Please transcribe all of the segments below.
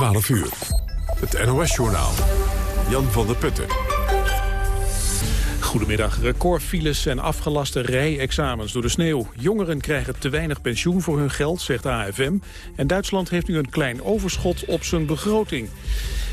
12 uur. Het NOS-journaal. Jan van der Putten. Goedemiddag. Recordfiles en afgelaste rijexamens door de sneeuw. Jongeren krijgen te weinig pensioen voor hun geld, zegt AFM. En Duitsland heeft nu een klein overschot op zijn begroting.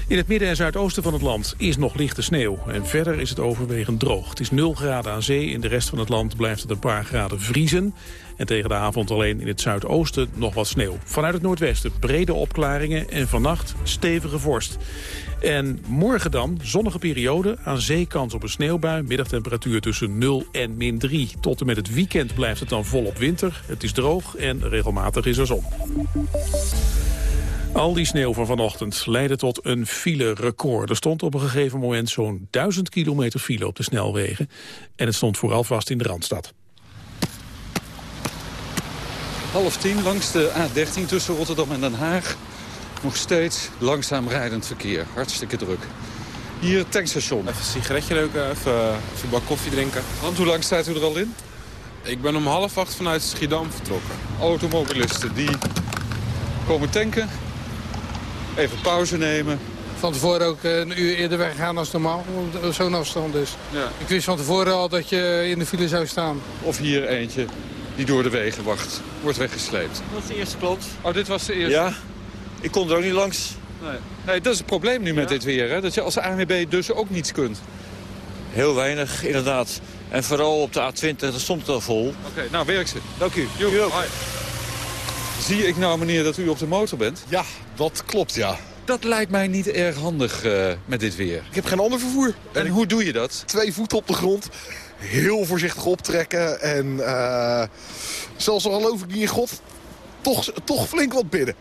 In het midden en zuidoosten van het land is nog lichte sneeuw. En verder is het overwegend droog. Het is 0 graden aan zee. In de rest van het land blijft het een paar graden vriezen. En tegen de avond alleen in het zuidoosten nog wat sneeuw. Vanuit het noordwesten brede opklaringen en vannacht stevige vorst. En morgen dan zonnige periode, aan zee kans op een sneeuwbui. Middagtemperatuur tussen 0 en min 3. Tot en met het weekend blijft het dan volop winter. Het is droog en regelmatig is er zon. Al die sneeuw van vanochtend leidde tot een file-record. Er stond op een gegeven moment zo'n 1000 kilometer file op de snelwegen. En het stond vooral vast in de Randstad. Half tien langs de A13 tussen Rotterdam en Den Haag. Nog steeds langzaam rijdend verkeer. Hartstikke druk. Hier het tankstation. Even een sigaretje roken, even, even een bak koffie drinken. Want hoe lang staat u er al in? Ik ben om half acht vanuit Schiedam vertrokken. Automobilisten die komen tanken, even pauze nemen. Van tevoren ook een uur eerder weggaan als normaal, omdat zo'n afstand is. Ja. Ik wist van tevoren al dat je in de file zou staan. Of hier eentje die door de wegen wacht, wordt weggesleept. Dat is de eerste klant. Oh, dit was de eerste? Ja, ik kon er ook niet langs. Nee. nee, dat is het probleem nu met dit weer. Hè? Dat je als ANWB dus ook niets kunt. Heel weinig, inderdaad. En vooral op de A20, daar stond het al vol. Oké, nou werk ze. Dank u. Jo, U ook. hoi. Zie ik nou, meneer, dat u op de motor bent? Ja, dat klopt, ja. Dat lijkt mij niet erg handig eh, met dit weer. Ik heb geen ander vervoer. En hoe doe je dat? Twee voeten op de grond, heel voorzichtig optrekken... en eh, zelfs al geloof ik niet in God, toch, toch flink wat bidden.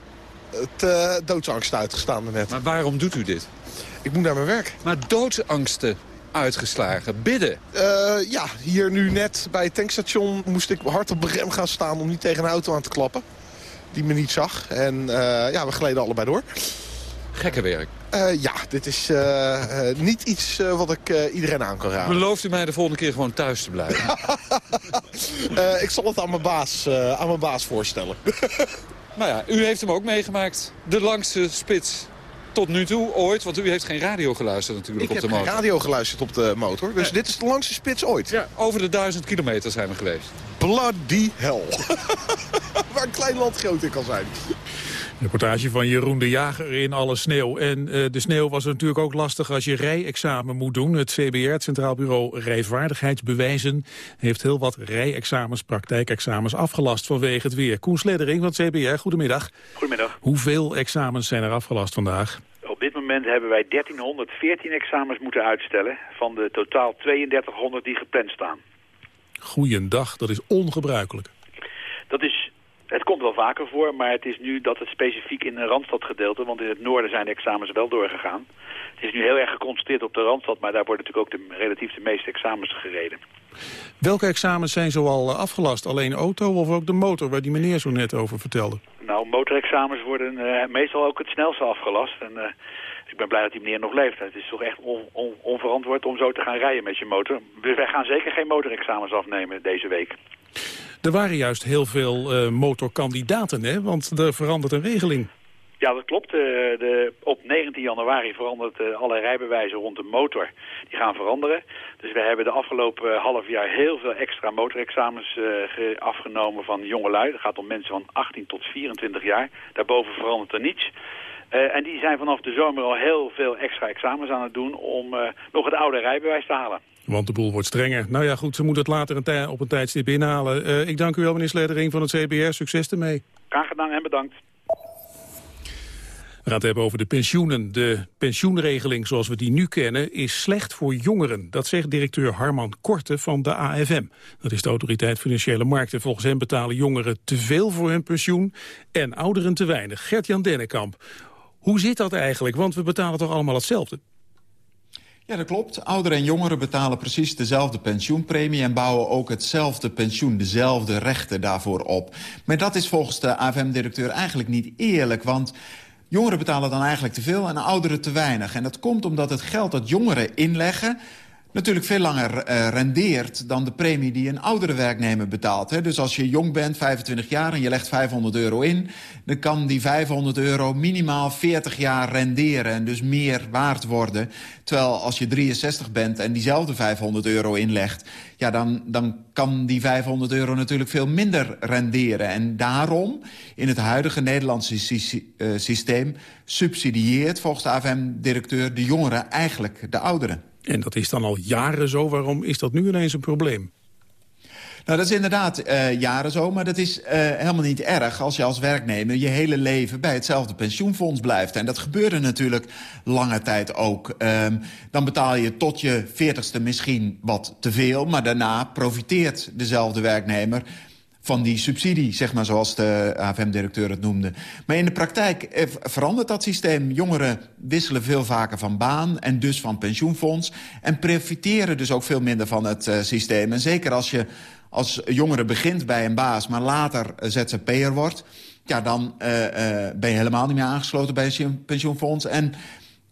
Het eh, doodsangst uitgestaan net. Maar waarom doet u dit? Ik moet naar mijn werk. Maar doodsangsten uitgeslagen, bidden. Ja, hier nu net bij het tankstation moest ik hard op de rem gaan staan... om niet tegen een auto aan te klappen, die me niet zag. En eh, ja, we gleden allebei door. Gekke werk. Eh, ja, dit is eh, niet iets wat ik iedereen aan kan raden. Belooft u mij de volgende keer gewoon thuis te blijven? Ik zal het aan mijn baas, aan mijn baas voorstellen. nou ja, u heeft hem ook meegemaakt. De langste spits tot nu toe, ooit. Want u heeft geen radio geluisterd natuurlijk Ik op heb de geen motor. radio geluisterd op de motor. Dus dit is de langste spits ooit. Ja, over de duizend kilometer zijn we geweest. Bloody hell. Waar een klein land groot in kan zijn. Reportage van Jeroen de Jager in alle sneeuw. En eh, de sneeuw was natuurlijk ook lastig als je rijexamen moet doen. Het CBR, het Centraal Bureau Rijvaardigheidsbewijzen... heeft heel wat rijexamens, praktijkexamens afgelast vanwege het weer. Koen Sleddering van het CBR, goedemiddag. Goedemiddag. Hoeveel examens zijn er afgelast vandaag? Op dit moment hebben wij 1314 examens moeten uitstellen... van de totaal 3200 die gepland staan. Goeiedag, dat is ongebruikelijk. Dat is, het komt wel vaker voor, maar het is nu dat het specifiek in een Randstadgedeelte... want in het noorden zijn de examens wel doorgegaan. Het is nu heel erg geconcentreerd op de Randstad... maar daar worden natuurlijk ook de, relatief de meeste examens gereden. Welke examens zijn zoal eh, afgelast? Alleen auto of ook de motor, waar die meneer zo net over vertelde? Nou, motorexamens worden eh, meestal ook het snelste afgelast. En eh, ik ben blij dat die meneer nog leeft. Het is toch echt on- on- onverantwoord om zo te gaan rijden met je motor. Dus wij gaan zeker geen motorexamens afnemen deze week. Er waren juist heel veel eh, motorkandidaten, hè? want er verandert een regeling. Ja, dat klopt. Eh, de, op 19 januari verandert eh, alle rijbewijzen rond de motor. Die gaan veranderen. Dus we hebben de afgelopen half jaar heel veel extra motorexamens ge- afgenomen van jongelui. Het gaat om mensen van 18 tot 24 jaar. Daarboven verandert er niets. En die zijn vanaf de zomer al heel veel extra examens aan het doen om nog het oude rijbewijs te halen. Want de boel wordt strenger. Nou ja, goed, ze moeten het later een tij- op een tijdstip inhalen. Eh, ik dank u wel, meneer Sleddering van het CBR. Succes ermee. Graag gedaan en bedankt. We gaan het hebben over de pensioenen. De pensioenregeling zoals we die nu kennen is slecht voor jongeren. Dat zegt directeur Harman Korte van de AFM. Dat is de Autoriteit Financiële Markten. Volgens hem betalen jongeren te veel voor hun pensioen en ouderen te weinig. Gert-Jan Dennekamp, hoe zit dat eigenlijk? Want we betalen toch allemaal hetzelfde? Ja, dat klopt. Ouderen en jongeren betalen precies dezelfde pensioenpremie... en bouwen ook hetzelfde pensioen, dezelfde rechten daarvoor op. Maar dat is volgens de AFM-directeur eigenlijk niet eerlijk... want jongeren betalen dan eigenlijk te veel en ouderen te weinig. En dat komt omdat het geld dat jongeren inleggen natuurlijk veel langer uh, rendeert... dan de premie die een oudere werknemer betaalt. Hè. Dus als je jong bent, 25 jaar, en je legt 500 euro in... dan kan die 500 euro minimaal 40 jaar renderen... en dus meer waard worden. Terwijl als je 63 bent en diezelfde 500 euro inlegt... ja, dan, dan kan die 500 euro natuurlijk veel minder renderen. En daarom, in het huidige Nederlandse eh, systeem... subsidieert volgens de AFM-directeur de jongeren eigenlijk de ouderen. En dat is dan al jaren zo. Waarom is dat nu ineens een probleem? Nou, dat is inderdaad uh, jaren zo, maar dat is uh, helemaal niet erg... als je als werknemer je hele leven bij hetzelfde pensioenfonds blijft. En dat gebeurde natuurlijk lange tijd ook. Um, dan betaal je tot je veertigste misschien wat te veel... maar daarna profiteert dezelfde werknemer van die subsidie, zeg maar, zoals de AFM-directeur het noemde. Maar in de praktijk eh, verandert dat systeem. Jongeren wisselen veel vaker van baan en dus van pensioenfonds... en profiteren dus ook veel minder van het uh, systeem. En zeker als je als jongere begint bij een baas, maar later ZZP'er wordt... ja, dan ben je helemaal niet meer aangesloten bij een pensioenfonds... en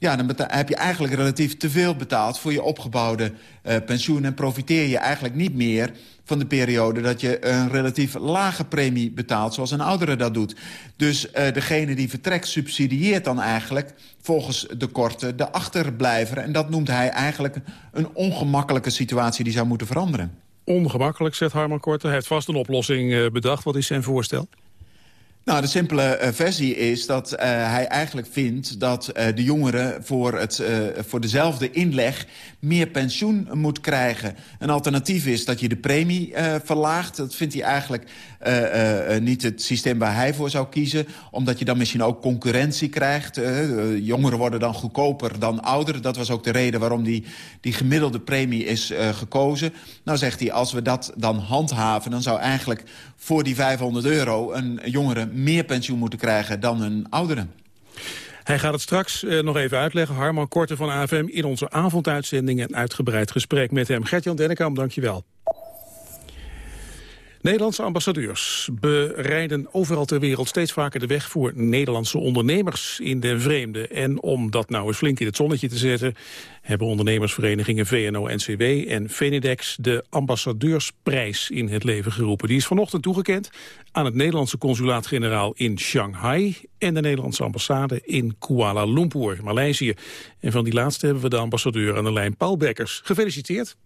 ja, dan heb je eigenlijk relatief te veel betaald voor je opgebouwde uh, pensioen... en profiteer je eigenlijk niet meer van de periode dat je een relatief lage premie betaalt... zoals een oudere dat doet. Dus uh, degene die vertrekt subsidieert dan eigenlijk volgens de korte de achterblijver. En dat noemt hij eigenlijk een ongemakkelijke situatie die zou moeten veranderen. Ongemakkelijk, zegt Harman Korte. Hij heeft vast een oplossing uh, bedacht. Wat is zijn voorstel? Nou, de simpele uh, versie is dat uh, hij eigenlijk vindt dat uh, de jongeren voor, het, voor dezelfde inleg meer pensioen moet krijgen. Een alternatief is dat je de premie verlaagt. Dat vindt hij eigenlijk niet het systeem waar hij voor zou kiezen. Omdat je dan misschien ook concurrentie krijgt. jongeren worden dan goedkoper dan ouderen. Dat was ook de reden waarom die, die gemiddelde premie is gekozen. Nou zegt hij, als we dat dan handhaven... dan zou eigenlijk voor die 500 euro een jongere meer pensioen moeten krijgen dan een ouderen. Hij gaat het straks eh, nog even uitleggen. Harman Korte van AFM in onze avonduitzending... een uitgebreid gesprek met hem. Gert-Jan Dennekamp, dankjewel. Nederlandse ambassadeurs bereiden overal ter wereld steeds vaker de weg voor Nederlandse ondernemers in de vreemde. En om dat nou eens flink in het zonnetje te zetten, hebben ondernemersverenigingen VNO-NCW en Venedex de ambassadeursprijs in het leven geroepen. Die is vanochtend toegekend aan het Nederlandse consulaat-generaal in Shanghai en de Nederlandse ambassade in Kuala Lumpur, Maleisië. En van die laatste hebben we de ambassadeur aan de lijn Paul Bekkers. Gefeliciteerd.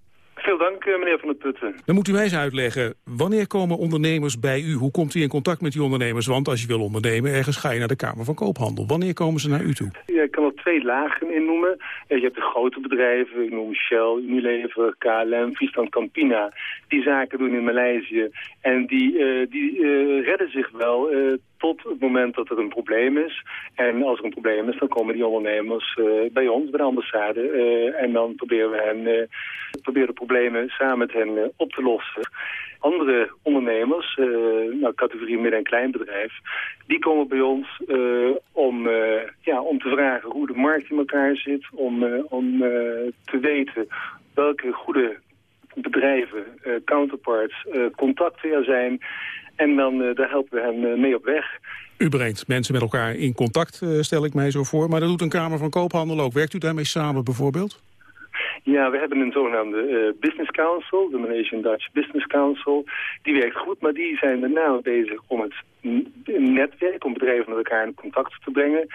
Veel dank, eh, meneer Van der Putten. Dan moet u mij eens uitleggen, wanneer komen ondernemers bij u? Hoe komt u in contact met die ondernemers? Want als je wil ondernemen, ergens ga je naar de Kamer van Koophandel. Wanneer komen ze naar u toe? Ja, ik kan er twee lagen in noemen. Je hebt de grote bedrijven, ik noem Shell, Unilever, KLM, Friesland Campina. Die zaken doen in Maleisië. En die, uh, die uh, redden zich wel uh, tot het moment dat er een probleem is. En als er een probleem is, dan komen die ondernemers uh, bij ons, bij de ambassade. Uh, en dan proberen we hen, uh, proberen problemen samen met hen op te lossen. Andere ondernemers, nou, categorie midden- en kleinbedrijf, die komen bij ons om, ja, om te vragen hoe de markt in elkaar zit. Om, om te weten welke goede bedrijven, counterparts, contacten er zijn en dan uh, daar helpen we hen uh, mee op weg. U brengt mensen met elkaar in contact, uh, stel ik mij zo voor. Maar dat doet een Kamer van Koophandel ook. Werkt u daarmee samen bijvoorbeeld? Ja, we hebben een zogenaamde Business Council, de Malaysian Dutch Business Council. Die werkt goed, maar die zijn name bezig om het netwerk, om bedrijven met elkaar in contact te brengen.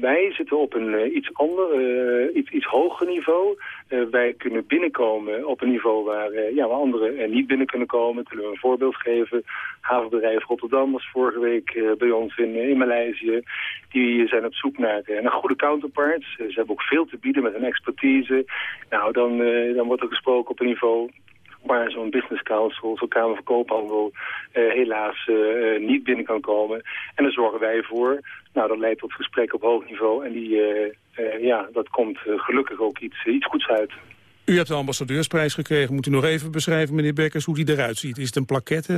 Wij zitten op een uh, iets ander, uh, iets, iets hoger niveau. Uh, wij kunnen binnenkomen op een niveau waar, ja, waar anderen niet binnen kunnen komen. Kunnen we een voorbeeld geven. Havenbedrijf Rotterdam was vorige week bij ons in, in Maleisië. Die zijn op zoek naar, naar goede counterparts. ze hebben ook veel te bieden met hun expertise. Nou, dan, dan wordt er gesproken op een niveau waar zo'n business council, zo'n Kamer van Koophandel, uh, helaas uh, niet binnen kan komen. En daar zorgen wij voor. Nou, dat leidt tot gesprekken op hoog niveau. En die, ja, dat komt gelukkig ook iets, iets goeds uit. U hebt de ambassadeursprijs gekregen. Moet u nog even beschrijven, meneer Bekkers, hoe die eruit ziet? Is het een plaquette?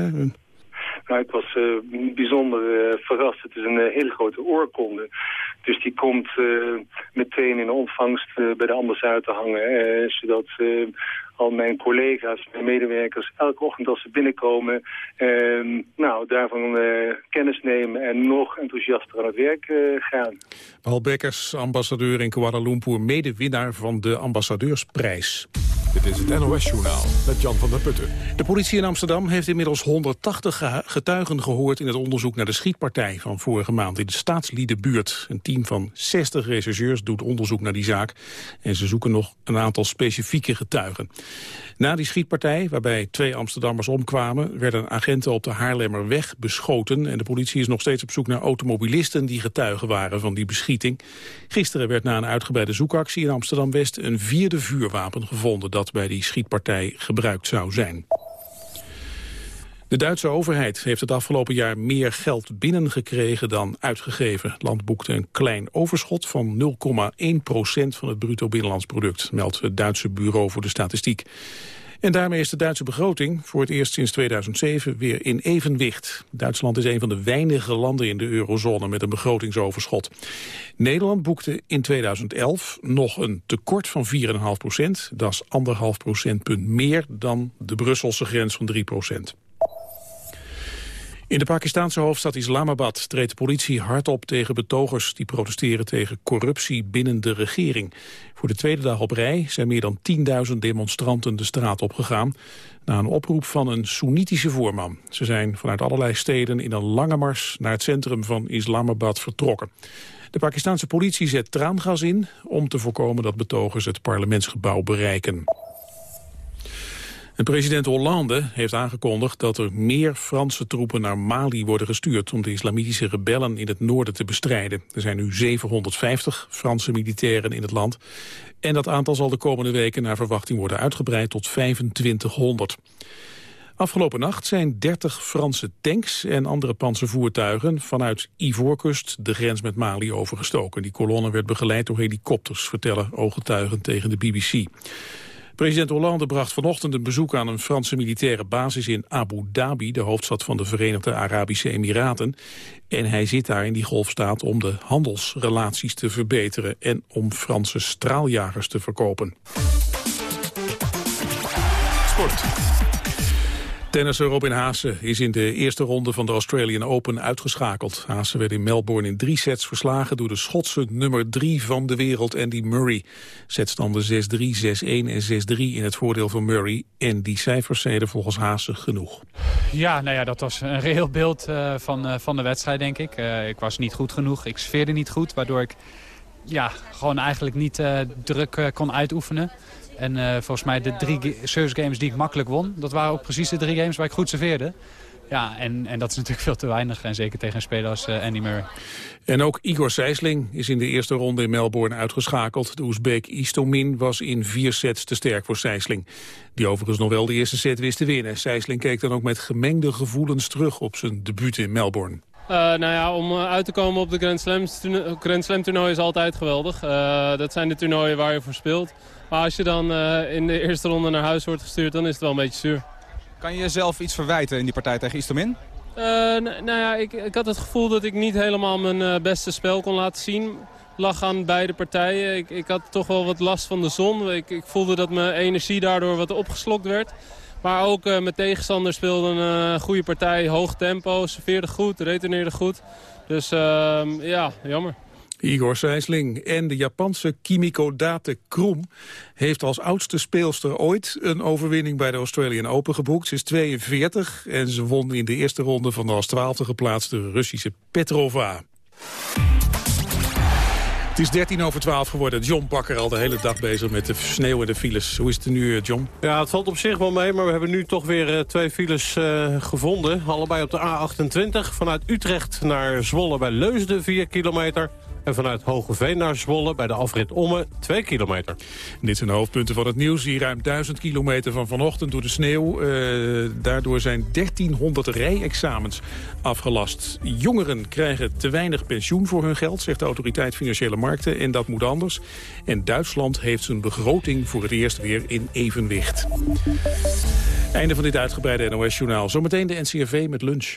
Nou, ik was uh, bijzonder uh, verrast. Het is een uh, hele grote oorkonde. Dus die komt meteen in ontvangst bij de ambassade te hangen. zodat al mijn collega's, mijn medewerkers, elke ochtend als ze binnenkomen, ehm, nou, daarvan kennis nemen en nog enthousiaster aan het werk gaan. Paul Bekkers, ambassadeur in Kuala Lumpur, medewinnaar van de ambassadeursprijs. Dit is het NOS-journaal met Jan van der Putten. De politie in Amsterdam heeft inmiddels 180 getuigen gehoord... in het onderzoek naar de schietpartij van vorige maand in de staatsliedenbuurt. Een team van 60 rechercheurs doet onderzoek naar die zaak... en ze zoeken nog een aantal specifieke getuigen. Na die schietpartij, waarbij twee Amsterdammers omkwamen... werden agenten op de Haarlemmerweg beschoten... en de politie is nog steeds op zoek naar automobilisten... die getuigen waren van die beschieting. Gisteren werd na een uitgebreide zoekactie in Amsterdam-West... een vierde vuurwapen gevonden dat bij die schietpartij gebruikt zou zijn. De Duitse overheid heeft het afgelopen jaar meer geld binnengekregen dan uitgegeven. Het land boekte een klein overschot van 0,1 procent van het bruto binnenlands product, meldt het Duitse Bureau voor de Statistiek. En daarmee is de Duitse begroting voor het eerst sinds 2007 weer in evenwicht. Duitsland is een van de weinige landen in de eurozone met een begrotingsoverschot. Nederland boekte in 2011 nog een tekort van 4,5 procent. Dat is 1,5 procentpunt meer dan de Brusselse grens van 3 procent. In de Pakistanse hoofdstad Islamabad treedt de politie hard op tegen betogers die protesteren tegen corruptie binnen de regering. Voor de tweede dag op rij zijn meer dan 10.000 demonstranten de straat opgegaan na een oproep van een Soenitische voorman. Ze zijn vanuit allerlei steden in een lange mars naar het centrum van Islamabad vertrokken. De Pakistanse politie zet traangas in om te voorkomen dat betogers het parlementsgebouw bereiken. En president Hollande heeft aangekondigd dat er meer Franse troepen naar Mali worden gestuurd om de islamitische rebellen in het noorden te bestrijden. Er zijn nu 750 Franse militairen in het land. En dat aantal zal de komende weken naar verwachting worden uitgebreid tot 2500. Afgelopen nacht zijn 30 Franse tanks en andere panzervoertuigen vanuit Ivoorkust de grens met Mali overgestoken. Die kolonne werd begeleid door helikopters, vertellen ooggetuigen tegen de BBC. President Hollande bracht vanochtend een bezoek aan een Franse militaire basis in Abu Dhabi, de hoofdstad van de Verenigde Arabische Emiraten. En hij zit daar in die golfstaat om de handelsrelaties te verbeteren en om Franse straaljagers te verkopen. Sport. Tennisser Robin Haase is in de eerste ronde van de Australian Open uitgeschakeld. Haase werd in Melbourne in drie sets verslagen door de Schotse nummer drie van de wereld Andy Murray. Setstanden 6-3, 6-1 en 6-3 in het voordeel van Murray. En die cijfers zijn volgens Haase genoeg. Ja, nou ja, dat was een reëel beeld uh, van, uh, van de wedstrijd, denk ik. Uh, ik was niet goed genoeg, ik sfeerde niet goed, waardoor ik ja, gewoon eigenlijk niet druk kon uitoefenen. En uh, volgens mij de drie service games die ik makkelijk won... dat waren ook precies de drie games waar ik goed serveerde. Ja, en, en dat is natuurlijk veel te weinig. En zeker tegen een speler als uh, Andy Murray. En ook Igor Sijsling is in de eerste ronde in Melbourne uitgeschakeld. De Oezbeek Istomin was in vier sets te sterk voor Sijsling. Die overigens nog wel de eerste set wist te winnen. Sijsling keek dan ook met gemengde gevoelens terug op zijn debuut in Melbourne. Uh, nou ja, om uit te komen op de Grand Slam, Grand Slam toernooi is altijd geweldig. Uh, dat zijn de toernooien waar je voor speelt. Maar als je dan uh, in de eerste ronde naar huis wordt gestuurd, dan is het wel een beetje zuur. Kan je jezelf iets verwijten in die partij tegen Istomin? Uh, nou ja, ik, ik, had het gevoel dat ik niet helemaal mijn uh, beste spel kon laten zien. Lag aan beide partijen. Ik, ik, had toch wel wat last van de zon. Ik, ik voelde dat mijn energie daardoor wat opgeslokt werd. Maar ook uh, mijn tegenstander speelde een goede partij. Hoog tempo, serveerde goed, retourneerde goed. Dus ehm, ja, jammer. Igor Sijsling en de Japanse Kimiko Date Krom heeft als oudste speelster ooit een overwinning bij de Australian Open geboekt. Ze is 42 en ze won in de eerste ronde van de als twaalfde geplaatste Russische Petrova. Het is 13 over 12 geworden. John Bakker al de hele dag bezig met de sneeuw en de files. Hoe is het nu, John? Ja, het valt op zich wel mee, maar we hebben nu toch weer uh, twee files uh, gevonden. Allebei op de A28 vanuit Utrecht naar Zwolle bij Leusden, 4 kilometer. En vanuit Hogeveen naar Zwolle bij de afrit Omme 2 kilometer. Dit zijn de hoofdpunten van het nieuws. Hier ruim 1000 kilometer van vanochtend door de sneeuw. Uh, daardoor zijn 1300 rijexamens afgelast. Jongeren krijgen te weinig pensioen voor hun geld, zegt de autoriteit Financiële Markten. En dat moet anders. En Duitsland heeft zijn begroting voor het eerst weer in evenwicht. Einde van dit uitgebreide NOS-journaal. Zometeen de NCRV met lunch.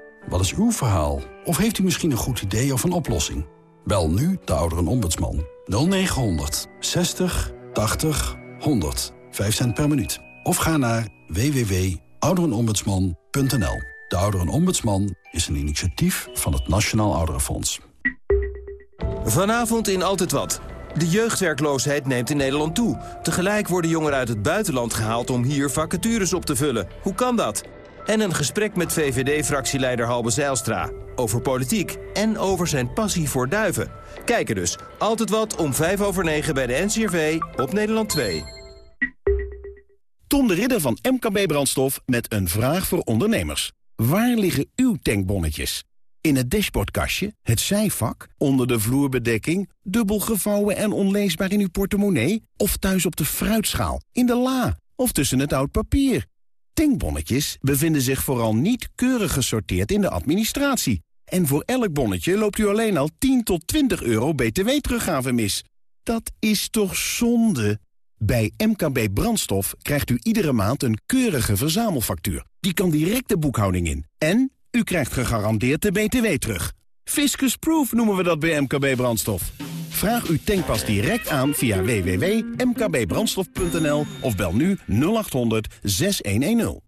Wat is uw verhaal? Of heeft u misschien een goed idee of een oplossing? Bel nu de ouderenombudsman 0900 60 80 100. 5 cent per minuut. Of ga naar www.ouderenombudsman.nl. De Ouderenombudsman is een initiatief van het Nationaal Ouderenfonds. Vanavond in Altijd Wat. De jeugdwerkloosheid neemt in Nederland toe. Tegelijk worden jongeren uit het buitenland gehaald om hier vacatures op te vullen. Hoe kan dat? En een gesprek met VVD-fractieleider Halbe Zijlstra. Over politiek en over zijn passie voor duiven. Kijken dus. Altijd wat om 5 over 9 bij de NCRV op Nederland 2. Tom de Ridder van MKB Brandstof met een vraag voor ondernemers. Waar liggen uw tankbonnetjes? In het dashboardkastje, het zijvak, onder de vloerbedekking... dubbel gevouwen en onleesbaar in uw portemonnee... of thuis op de fruitschaal, in de la of tussen het oud papier? Tankbonnetjes bevinden zich vooral niet keurig gesorteerd in de administratie. En voor elk bonnetje loopt u alleen al 10 tot 20 euro btw-teruggave mis. Dat is toch zonde? Bij MKB Brandstof krijgt u iedere maand een keurige verzamelfactuur. Die kan direct de boekhouding in. En u krijgt gegarandeerd de BTW terug. Fiscus Proof noemen we dat bij MKB Brandstof. Vraag uw tankpas direct aan via www.mkbbrandstof.nl of bel nu 0800 6110.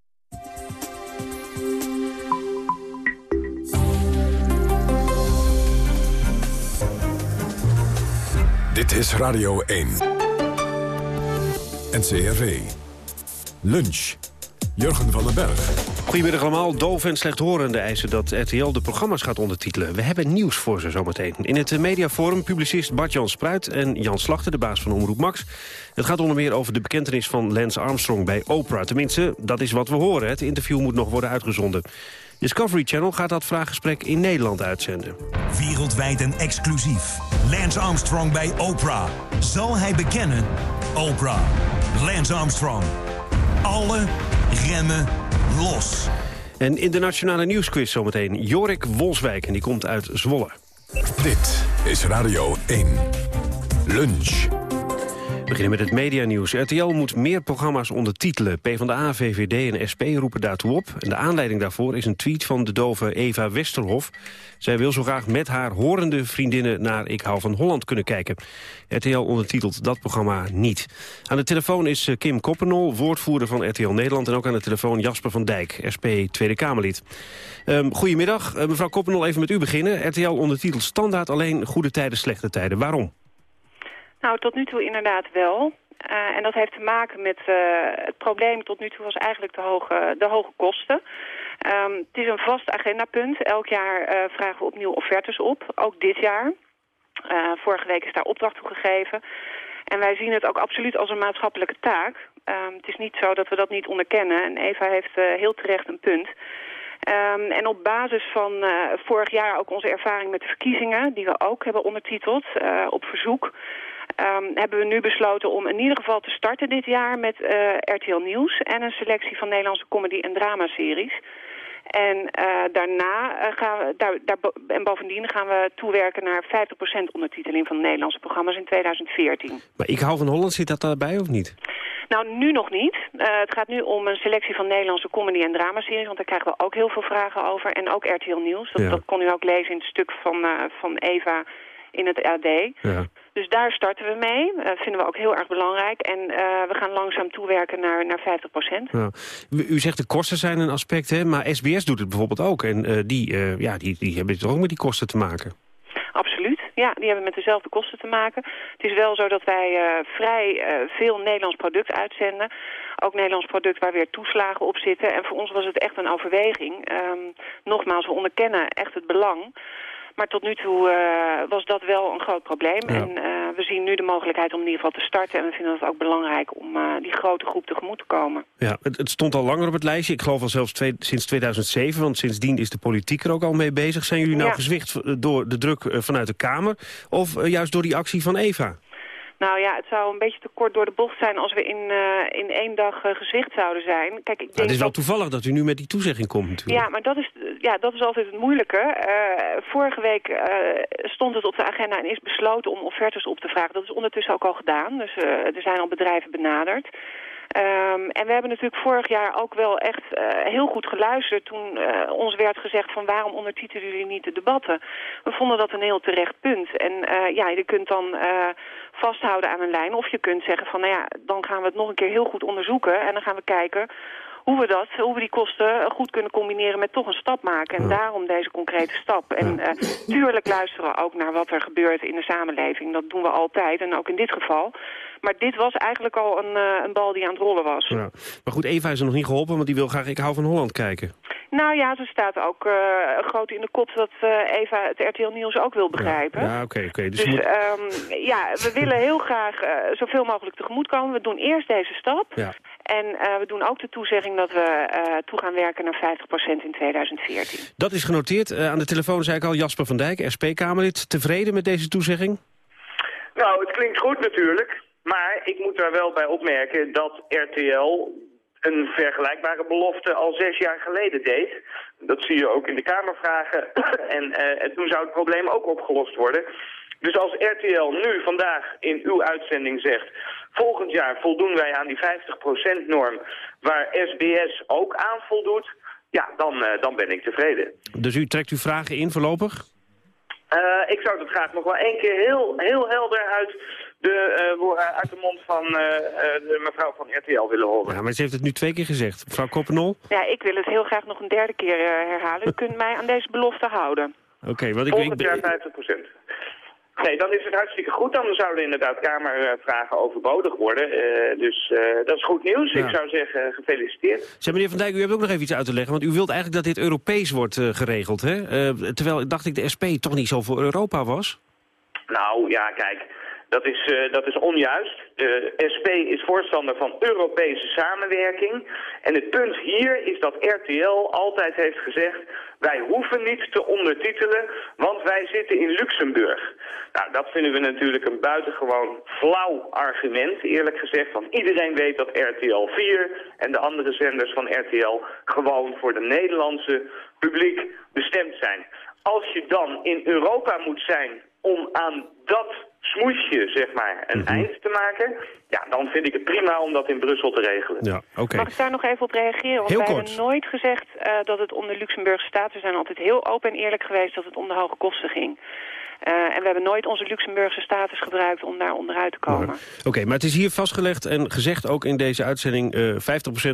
Dit is Radio 1. NCRV. Lunch. Jurgen van den Berg. Goedemiddag allemaal. Doof en slechthorenden eisen dat RTL de programma's gaat ondertitelen. We hebben nieuws voor ze zometeen. In het mediaforum publicist Bart-Jan Spruit en Jan Slachter, de baas van Omroep Max. Het gaat onder meer over de bekentenis van Lance Armstrong bij Oprah. Tenminste, dat is wat we horen. Het interview moet nog worden uitgezonden. Discovery Channel gaat dat vraaggesprek in Nederland uitzenden. Wereldwijd en exclusief. Lance Armstrong bij Oprah. Zal hij bekennen? Oprah. Lance Armstrong. Alle remmen los. En in de Nationale Nieuwsquiz zometeen Jorik Wolswijk. En die komt uit Zwolle. Dit is Radio 1. Lunch. Beginnen met het medianieuws. RTL moet meer programma's ondertitelen. PvdA, VVD en SP roepen daartoe op. En de aanleiding daarvoor is een tweet van de dove Eva Westerhof. Zij wil zo graag met haar horende vriendinnen naar Ik hou van Holland kunnen kijken. RTL ondertitelt dat programma niet. Aan de telefoon is eh, Kim Koppenol, woordvoerder van RTL Nederland... en ook aan de telefoon Jasper van Dijk, SP Tweede Kamerlid. Um, goedemiddag, uh, mevrouw Koppenol, even met u beginnen. RTL ondertitelt standaard alleen goede tijden, slechte tijden. Waarom? Nou, tot nu toe inderdaad wel. Uh, en dat heeft te maken met uh, het probleem tot nu toe was eigenlijk de hoge, de hoge kosten. Um, het is een vast agendapunt. Elk jaar uh, vragen we opnieuw offertes op, ook dit jaar. vorige week is daar opdracht toe gegeven. En wij zien het ook absoluut als een maatschappelijke taak. Um, het is niet zo dat we dat niet onderkennen. En Eva heeft heel terecht een punt. Um, en op basis van vorig jaar ook onze ervaring met de verkiezingen... die we ook hebben ondertiteld op verzoek... Um, hebben we nu besloten om in ieder geval te starten dit jaar met uh, RTL Nieuws... en een selectie van Nederlandse comedy- en dramaseries. En uh, daarna uh, gaan we, daar, daar, en bovendien gaan we toewerken naar 50% ondertiteling van de Nederlandse programma's in 2014. Maar Ik hou van Holland, zit dat daarbij of niet? Nou, nu nog niet. Uh, het gaat nu om een selectie van Nederlandse comedy- en dramaseries, want daar krijgen we ook heel veel vragen over. En ook RTL Nieuws, dat, ja. dat kon u ook lezen in het stuk van, van Eva in het AD. Ja. Dus daar starten we mee. Dat vinden we ook heel erg belangrijk. En uh, we gaan langzaam toewerken naar, naar 50 procent. Ja. U zegt de kosten zijn een aspect, hè? maar SBS doet het bijvoorbeeld ook. En uh, die, uh, ja, die, die hebben toch ook met die kosten te maken? Absoluut. Ja, die hebben met dezelfde kosten te maken. Het is wel zo dat wij vrij veel Nederlands product uitzenden. Ook Nederlands product waar weer toeslagen op zitten. En voor ons was het echt een overweging. Um, nogmaals, we onderkennen echt het belang... Maar tot nu toe uh, was dat wel een groot probleem. Ja. En uh, we zien nu de mogelijkheid om in ieder geval te starten. En we vinden het ook belangrijk om uh, die grote groep tegemoet te komen. Ja, het, het, stond al langer op het lijstje. Ik geloof al zelfs twee, sinds 2007. Want sindsdien is de politiek er ook al mee bezig. Zijn jullie nou ja. gezwicht door de druk vanuit de Kamer? Of juist door die actie van Eva? Nou ja, het zou een beetje te kort door de bocht zijn als we in, eh, in één dag uh, gezicht zouden zijn. Kijk, ik denk het is wel toevallig dat u nu met die toezegging komt natuurlijk. Ja, maar dat is, ja, dat is altijd het moeilijke. Uh, vorige week stond het op de agenda en is besloten om offertes op te vragen. Dat is ondertussen ook al gedaan, dus er zijn al bedrijven benaderd. Um, en we hebben natuurlijk vorig jaar ook wel echt uh, heel goed geluisterd toen uh, ons werd gezegd van waarom ondertitelen jullie niet de debatten. We vonden dat een heel terecht punt. En uh, ja, je kunt dan vasthouden aan een lijn of je kunt zeggen van nou ja, dan gaan we het nog een keer heel goed onderzoeken en dan gaan we kijken hoe we dat, hoe we die kosten goed kunnen combineren met toch een stap maken. En daarom deze concrete stap. En uh, tuurlijk luisteren we ook naar wat er gebeurt in de samenleving. Dat doen we altijd en ook in dit geval. Maar dit was eigenlijk al een, uh, een bal die aan het rollen was. Ja. Maar goed, Eva is er nog niet geholpen, want die wil graag Ik hou van Holland kijken. Nou ja, ze staat ook uh, groot in de kop dat uh, Eva het RTL Nieuws ook wil begrijpen. Ja, oké. Ja, okay, Dus, dus moet... um, ja, we willen heel graag uh, zoveel mogelijk tegemoetkomen. We doen eerst deze stap. Ja. En we doen ook de toezegging dat we toe gaan werken naar 50% in 2014. Dat is genoteerd. aan de telefoon zei ik al Jasper van Dijk, SP-Kamerlid. Tevreden met deze toezegging? Nou, het klinkt goed natuurlijk. Maar ik moet daar wel bij opmerken dat RTL een vergelijkbare belofte al zes jaar geleden deed. Dat zie je ook in de Kamervragen. en uh, toen zou het probleem ook opgelost worden. Dus als RTL nu vandaag in uw uitzending zegt... volgend jaar voldoen wij aan die 50%-norm waar SBS ook aan voldoet... ja, dan, uh, dan ben ik tevreden. Dus u trekt uw vragen in voorlopig? Uh, ik zou het graag nog wel één keer heel, heel helder uit de, uh, uit de mond van uh, de mevrouw van RTL willen horen. Ja, maar ze heeft het nu twee keer gezegd. Mevrouw Koppenol? Ja, ik wil het heel graag nog een derde keer herhalen. U kunt mij aan deze belofte houden. Oké, okay, wat ik... Volgend jaar 50 procent. Nee, dan is het hartstikke goed. Dan zouden inderdaad Kamervragen overbodig worden. Uh, dus uh, dat is goed nieuws. Ja. Ik zou zeggen, gefeliciteerd. Zeg, meneer Van Dijk, u hebt ook nog even iets uit te leggen. Want u wilt eigenlijk dat dit Europees wordt uh, geregeld, hè? terwijl, dacht ik, de SP toch niet zo voor Europa was? Nou, ja, kijk... Dat is, uh, dat is onjuist. De SP is voorstander van Europese samenwerking. En het punt hier is dat RTL altijd heeft gezegd... wij hoeven niet te ondertitelen, want wij zitten in Luxemburg. Nou, dat vinden we natuurlijk een buitengewoon flauw argument, eerlijk gezegd. Want iedereen weet dat RTL 4 en de andere zenders van RTL... gewoon voor de Nederlandse publiek bestemd zijn. Als je dan in Europa moet zijn om aan dat smoesje, zeg maar, een mm -hmm. eind te maken... ja, dan vind ik het prima om dat in Brussel te regelen. Ja, okay. Mag ik daar nog even op reageren? Want heel wij kort. hebben nooit gezegd uh, dat het om de Luxemburgse staat... we zijn altijd heel open en eerlijk geweest dat het om de hoge kosten ging. Uh, en we hebben nooit onze Luxemburgse status gebruikt om daar onderuit te komen. Oké, okay, maar het is hier vastgelegd en gezegd ook in deze uitzending... Uh, 50%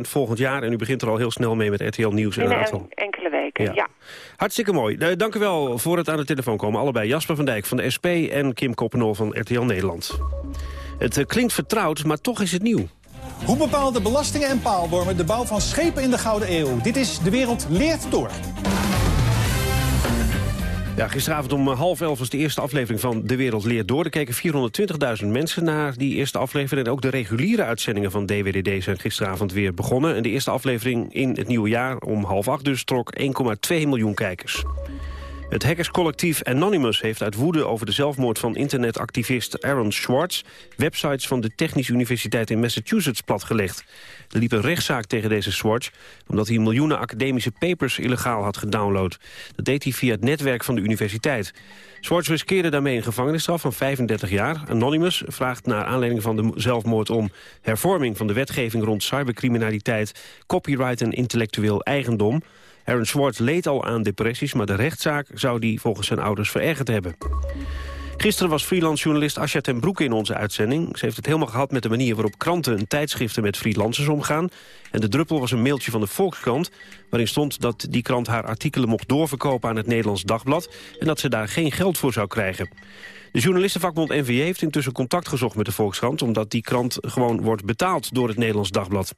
volgend jaar en u begint er al heel snel mee met RTL Nieuws. In en enkele ja. ja. Hartstikke mooi. Uh, dank u wel voor het aan de telefoon komen. Allebei Jasper van Dijk van de SP en Kim Koppenol van RTL Nederland. Het uh, klinkt vertrouwd, maar toch is het nieuw. Hoe bepaalden belastingen en paalwormen de bouw van schepen in de Gouden Eeuw? Dit is De Wereld Leert Door. Gisteravond om half elf was de eerste aflevering van De Wereld Leert Door. Er keken 420.000 mensen naar die eerste aflevering. En ook de reguliere uitzendingen van DWDD zijn gisteravond weer begonnen. En de eerste aflevering in het nieuwe jaar om half acht dus trok 1,2 miljoen kijkers. Het hackerscollectief Anonymous heeft uit woede over de zelfmoord van internetactivist Aaron Swartz websites van de Technische Universiteit in Massachusetts platgelegd. Er liep een rechtszaak tegen deze Swartz omdat hij miljoenen academische papers illegaal had gedownload. Dat deed hij via het netwerk van de universiteit. Swartz riskeerde daarmee een gevangenisstraf van 35 jaar. Anonymous vraagt naar aanleiding van de zelfmoord om hervorming van de wetgeving rond cybercriminaliteit, copyright en intellectueel eigendom. Aaron Swartz leed al aan depressies, maar de rechtszaak zou die volgens zijn ouders verergerd hebben. Gisteren was freelance journalist Asja ten Broeke in onze uitzending. Ze heeft het helemaal gehad met de manier waarop kranten en tijdschriften met freelancers omgaan. En de druppel was een mailtje van de Volkskrant... waarin stond dat die krant haar artikelen mocht doorverkopen aan het Nederlands Dagblad... en dat ze daar geen geld voor zou krijgen. De journalistenvakbond NVJ heeft intussen contact gezocht met de Volkskrant... omdat die krant gewoon wordt betaald door het Nederlands Dagblad.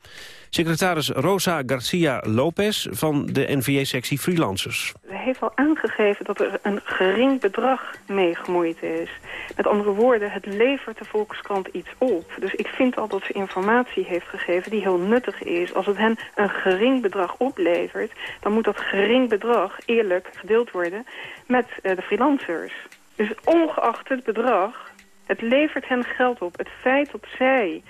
Secretaris Rosa Garcia Lopez van de NVJ-sectie Freelancers. Ze heeft al aangegeven dat er een gering bedrag mee gemoeid is. Met andere woorden, het levert de Volkskrant iets op. Dus ik vind al dat ze informatie heeft gegeven die heel nuttig is. Als het hen een gering bedrag oplevert... dan moet dat gering bedrag eerlijk gedeeld worden met uh, de freelancers. Dus ongeacht het bedrag Het levert hen geld op. Het feit dat zij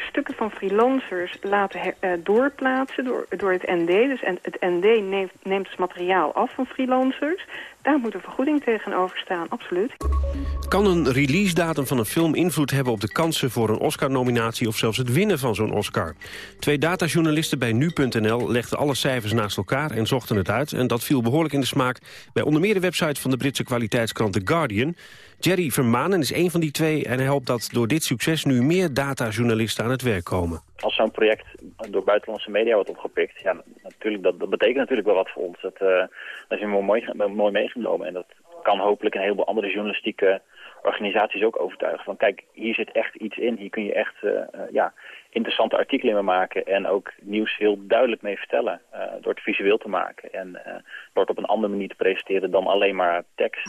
stukken van freelancers laten eh, doorplaatsen door, door het ND. Dus en het ND neemt, neemt materiaal af van freelancers. Daar moet een vergoeding tegenover staan, absoluut. Kan een releasedatum van een film invloed hebben op de kansen voor een Oscar-nominatie of zelfs het winnen van zo'n Oscar? Twee datajournalisten bij nu.nl legden alle cijfers naast elkaar en zochten het uit. En dat viel behoorlijk in de smaak bij onder meer de website van de Britse kwaliteitskrant The Guardian. Jerry Vermanen is een van die twee en hij hoopt dat door dit succes nu meer datajournalisten aan het werk komen. Als zo'n project door buitenlandse media wordt opgepikt, ja, natuurlijk, dat, dat betekent natuurlijk wel wat voor ons. Dat, eh dat is wel mooi, mooi meegenomen en dat kan hopelijk een heleboel andere journalistieke organisaties ook overtuigen. Van kijk, hier zit echt iets in, hier kun je echt eh, eh, ja, interessante artikelen mee maken en ook nieuws heel duidelijk mee vertellen. door het visueel te maken en door het op een andere manier te presenteren dan alleen maar tekst.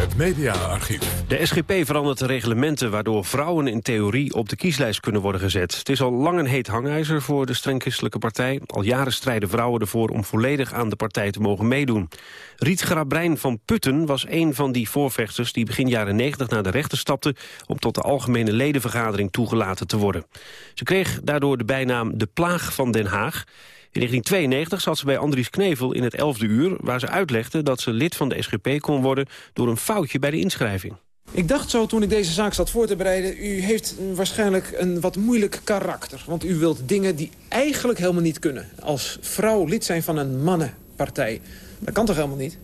Het mediaarchief. De SGP verandert de reglementen waardoor vrouwen in theorie op de kieslijst kunnen worden gezet. Het is al lang een heet hangijzer voor de streng christelijke partij. Al jaren strijden vrouwen ervoor om volledig aan de partij te mogen meedoen. Riet Grabrijn van Putten was een van die voorvechters die begin jaren 90 naar de rechter stapte om tot de algemene ledenvergadering toegelaten te worden. Ze kreeg daardoor de bijnaam de Plaag van Den Haag. In 1992 zat ze bij Andries Knevel in het 11e uur... waar ze uitlegde dat ze lid van de SGP kon worden... door een foutje bij de inschrijving. Ik dacht zo toen ik deze zaak zat voor te bereiden... u heeft waarschijnlijk een wat moeilijk karakter. Want u wilt dingen die eigenlijk helemaal niet kunnen. Als vrouw lid zijn van een mannenpartij. Dat kan toch helemaal niet?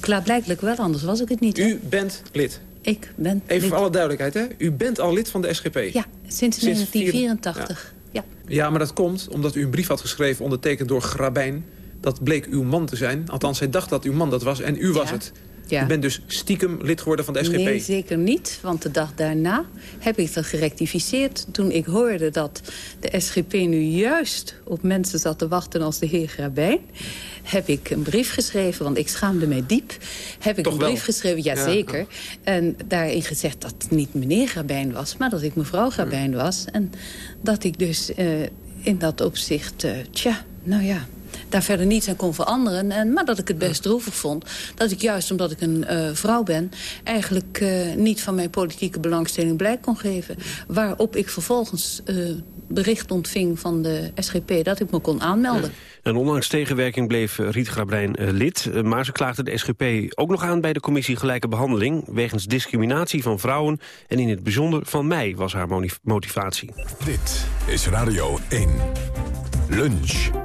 Klaarblijkelijk wel, anders was ik het niet. U bent lid. Ik ben Even lid. voor alle duidelijkheid, hè? U bent al lid van de SGP. Ja, sinds, 1984. Ja. Ja, maar dat komt omdat u een brief had geschreven... ondertekend door Grabijn. Dat bleek uw man te zijn. Althans, hij dacht dat uw man dat was en u was Ja. het. Ja. U bent dus stiekem lid geworden van de SGP. Nee, zeker niet. Want de dag daarna heb ik dat gerectificeerd. Toen ik hoorde dat de SGP nu juist op mensen zat te wachten als de heer Grabijn... heb ik een brief geschreven, want ik schaamde mij diep. Heb ik Toch een wel? brief geschreven, ja, Ja. zeker. En daarin gezegd dat het niet meneer Grabijn was... maar dat ik mevrouw Grabijn was. En dat ik dus eh, in dat opzicht, eh, tja, nou ja daar verder niets aan kon veranderen. En, maar dat ik het best droevig vond. Dat ik juist omdat ik een eh, vrouw ben... eigenlijk eh, niet van mijn politieke belangstelling blijk kon geven. Waarop ik vervolgens eh, bericht ontving van de SGP... dat ik me kon aanmelden. En ondanks tegenwerking bleef Riet Grabrijn eh, lid. Maar ze klaagde de SGP ook nog aan bij de commissie Gelijke Behandeling... wegens discriminatie van vrouwen en in het bijzonder van mij was haar motivatie. Dit is Radio 1. Lunch.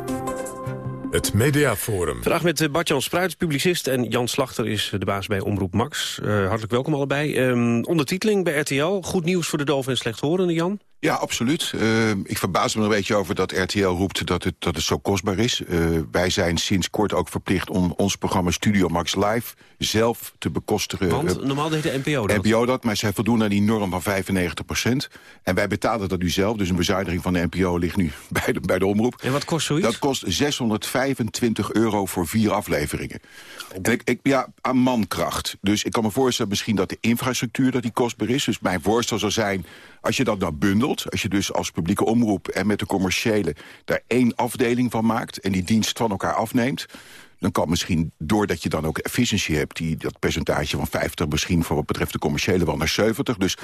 Het Mediaforum. Vandaag met eh, Bart-Jan publicist, en Jan Slachter is de baas bij Omroep Max. Eh, hartelijk welkom allebei. Ehm, ondertiteling bij RTL. Goed nieuws voor de doven en slechthorenden, Jan? Ja, absoluut. Uh, ik verbaas me er een beetje over dat RTL roept dat het, dat het zo kostbaar is. Uh, wij zijn sinds kort ook verplicht om ons programma Studio Max Live zelf te bekostigen. Want normaal deed de NPO dat. NPO dat, maar zij voldoen aan die norm van 95 procent. En wij betalen dat nu zelf, dus een bezuiniging van de NPO ligt nu bij de, bij de omroep. En wat kost zoiets? Dat kost 625 euro voor vier afleveringen. En ik, ik, ja, aan mankracht. Dus ik kan me voorstellen misschien dat de infrastructuur dat die kostbaar is. Dus mijn voorstel zou zijn, als je dat nou bundelt... als je dus als publieke omroep en met de commerciële... daar één afdeling van maakt en die dienst van elkaar afneemt... dan kan misschien, doordat je dan ook efficiency hebt... Die, dat percentage van 50 misschien voor wat betreft de commerciële wel naar 70. Dus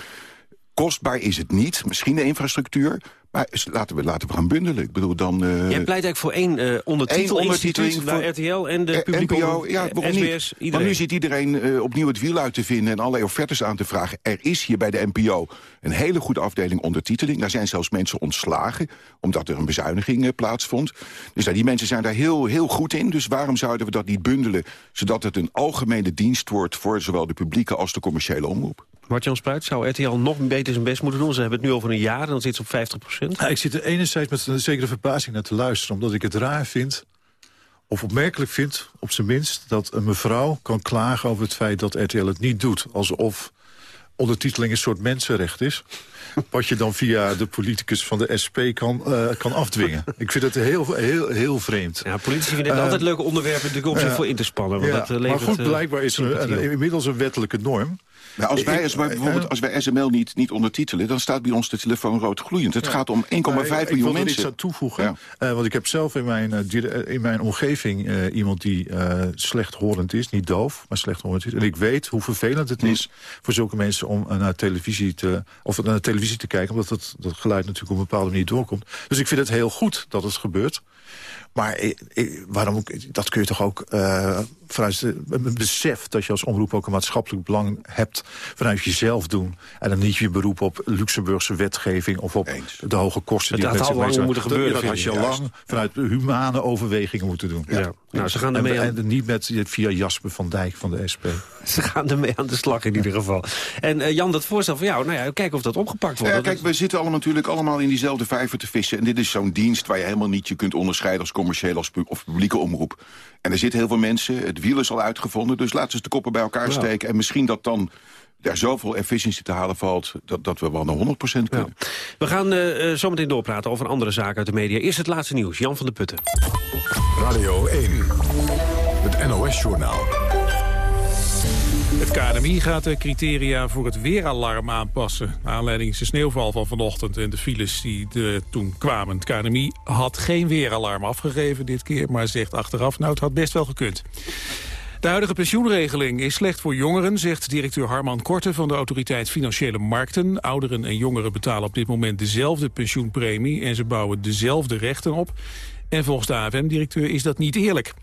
kostbaar is het niet. Misschien de infrastructuur, maar laten we, laten we gaan bundelen. Ik bedoel, dan... Uh, Jij pleit eigenlijk voor één uh, ondertitel, één ondertiteling voor RTL en de publieke NPO, omroep, ja, waarom SBS, niet? iedereen. Want nu zit iedereen uh, opnieuw het wiel uit te vinden... en allerlei offertes aan te vragen. Er is hier bij de NPO een hele goede afdeling ondertiteling. Daar zijn zelfs mensen ontslagen, omdat er een bezuiniging uh, plaatsvond. Dus die mensen zijn daar heel, heel goed in. Dus waarom zouden we dat niet bundelen... zodat het een algemene dienst wordt... voor zowel de publieke als de commerciële omroep? Martjan Spruit, zou RTL nog beter zijn best moeten doen? Ze hebben het nu over een jaar en dan zit ze op 50 Ja, ik zit er enerzijds met een zekere verbazing naar te luisteren... omdat ik het raar vind, of opmerkelijk vind, op zijn minst... dat een mevrouw kan klagen over het feit dat RTL het niet doet. Alsof ondertiteling een soort mensenrecht is. Wat je dan via de politicus van de SP kan, uh, kan afdwingen. Ik vind het heel, heel, heel vreemd. Ja, politici vinden het uh, altijd leuke onderwerpen natuurlijk om zich voor in te spannen. Want ja, dat, uh, levert, maar goed, blijkbaar is er een, inmiddels een wettelijke norm. Nou, als, wij, als, wij bijvoorbeeld, als wij SML niet, niet ondertitelen... dan staat bij ons de telefoon rood gloeiend. Het gaat om 1,5 miljoen mensen. Ik wil er iets aan toevoegen. Uh, want ik heb zelf in mijn, uh, in mijn omgeving uh, iemand die slechthorend is. Niet doof, maar slechthorend is. En ik weet hoe vervelend het is voor zulke mensen... om naar televisie te, of naar televisie te kijken. Omdat het, dat geluid natuurlijk op een bepaalde manier doorkomt. Dus ik vind het heel goed dat het gebeurt. Maar ik, waarom, dat kun je toch ook uh, vanuit het besef... dat je als omroep ook een maatschappelijk belang hebt... vanuit jezelf doen. En dan niet je beroep op Luxemburgse wetgeving... of op de hoge kosten die zich mee moeten gebeuren. Dat had je lang vanuit humane overwegingen moeten doen. Ja. Nou, ze gaan ermee en, en, niet met, via Jasper van Dijk van de SP. Ze gaan ermee aan de slag in ieder geval. En uh, Jan, dat voorstel van jou, nou ja, kijken of dat opgepakt wordt. Ja, kijk, we zitten allemaal natuurlijk allemaal in diezelfde vijver te vissen. En dit is zo'n dienst waar je helemaal niet je kunt onderscheiden... als commerciële als of publieke omroep. En er zitten heel veel mensen, het wiel is al uitgevonden... dus laten ze de koppen bij elkaar steken. En misschien dat dan er zoveel efficiëntie te halen valt... dat, dat we wel naar 100% kunnen. We gaan uh, zometeen doorpraten over andere zaken uit de media. Eerst het laatste nieuws, Jan van der Putten. Radio 1, het NOS-journaal. Het KNMI gaat de criteria voor het weeralarm aanpassen. Aanleiding is de sneeuwval van vanochtend en de files die de, toen kwamen. Het KNMI had geen weeralarm afgegeven dit keer... maar zegt achteraf, nou, het had best wel gekund. De huidige pensioenregeling is slecht voor jongeren, zegt directeur Harman Korte van de Autoriteit Financiële Markten. Ouderen en jongeren betalen op dit moment dezelfde pensioenpremie en ze bouwen dezelfde rechten op. En volgens de AFM-directeur is dat niet eerlijk.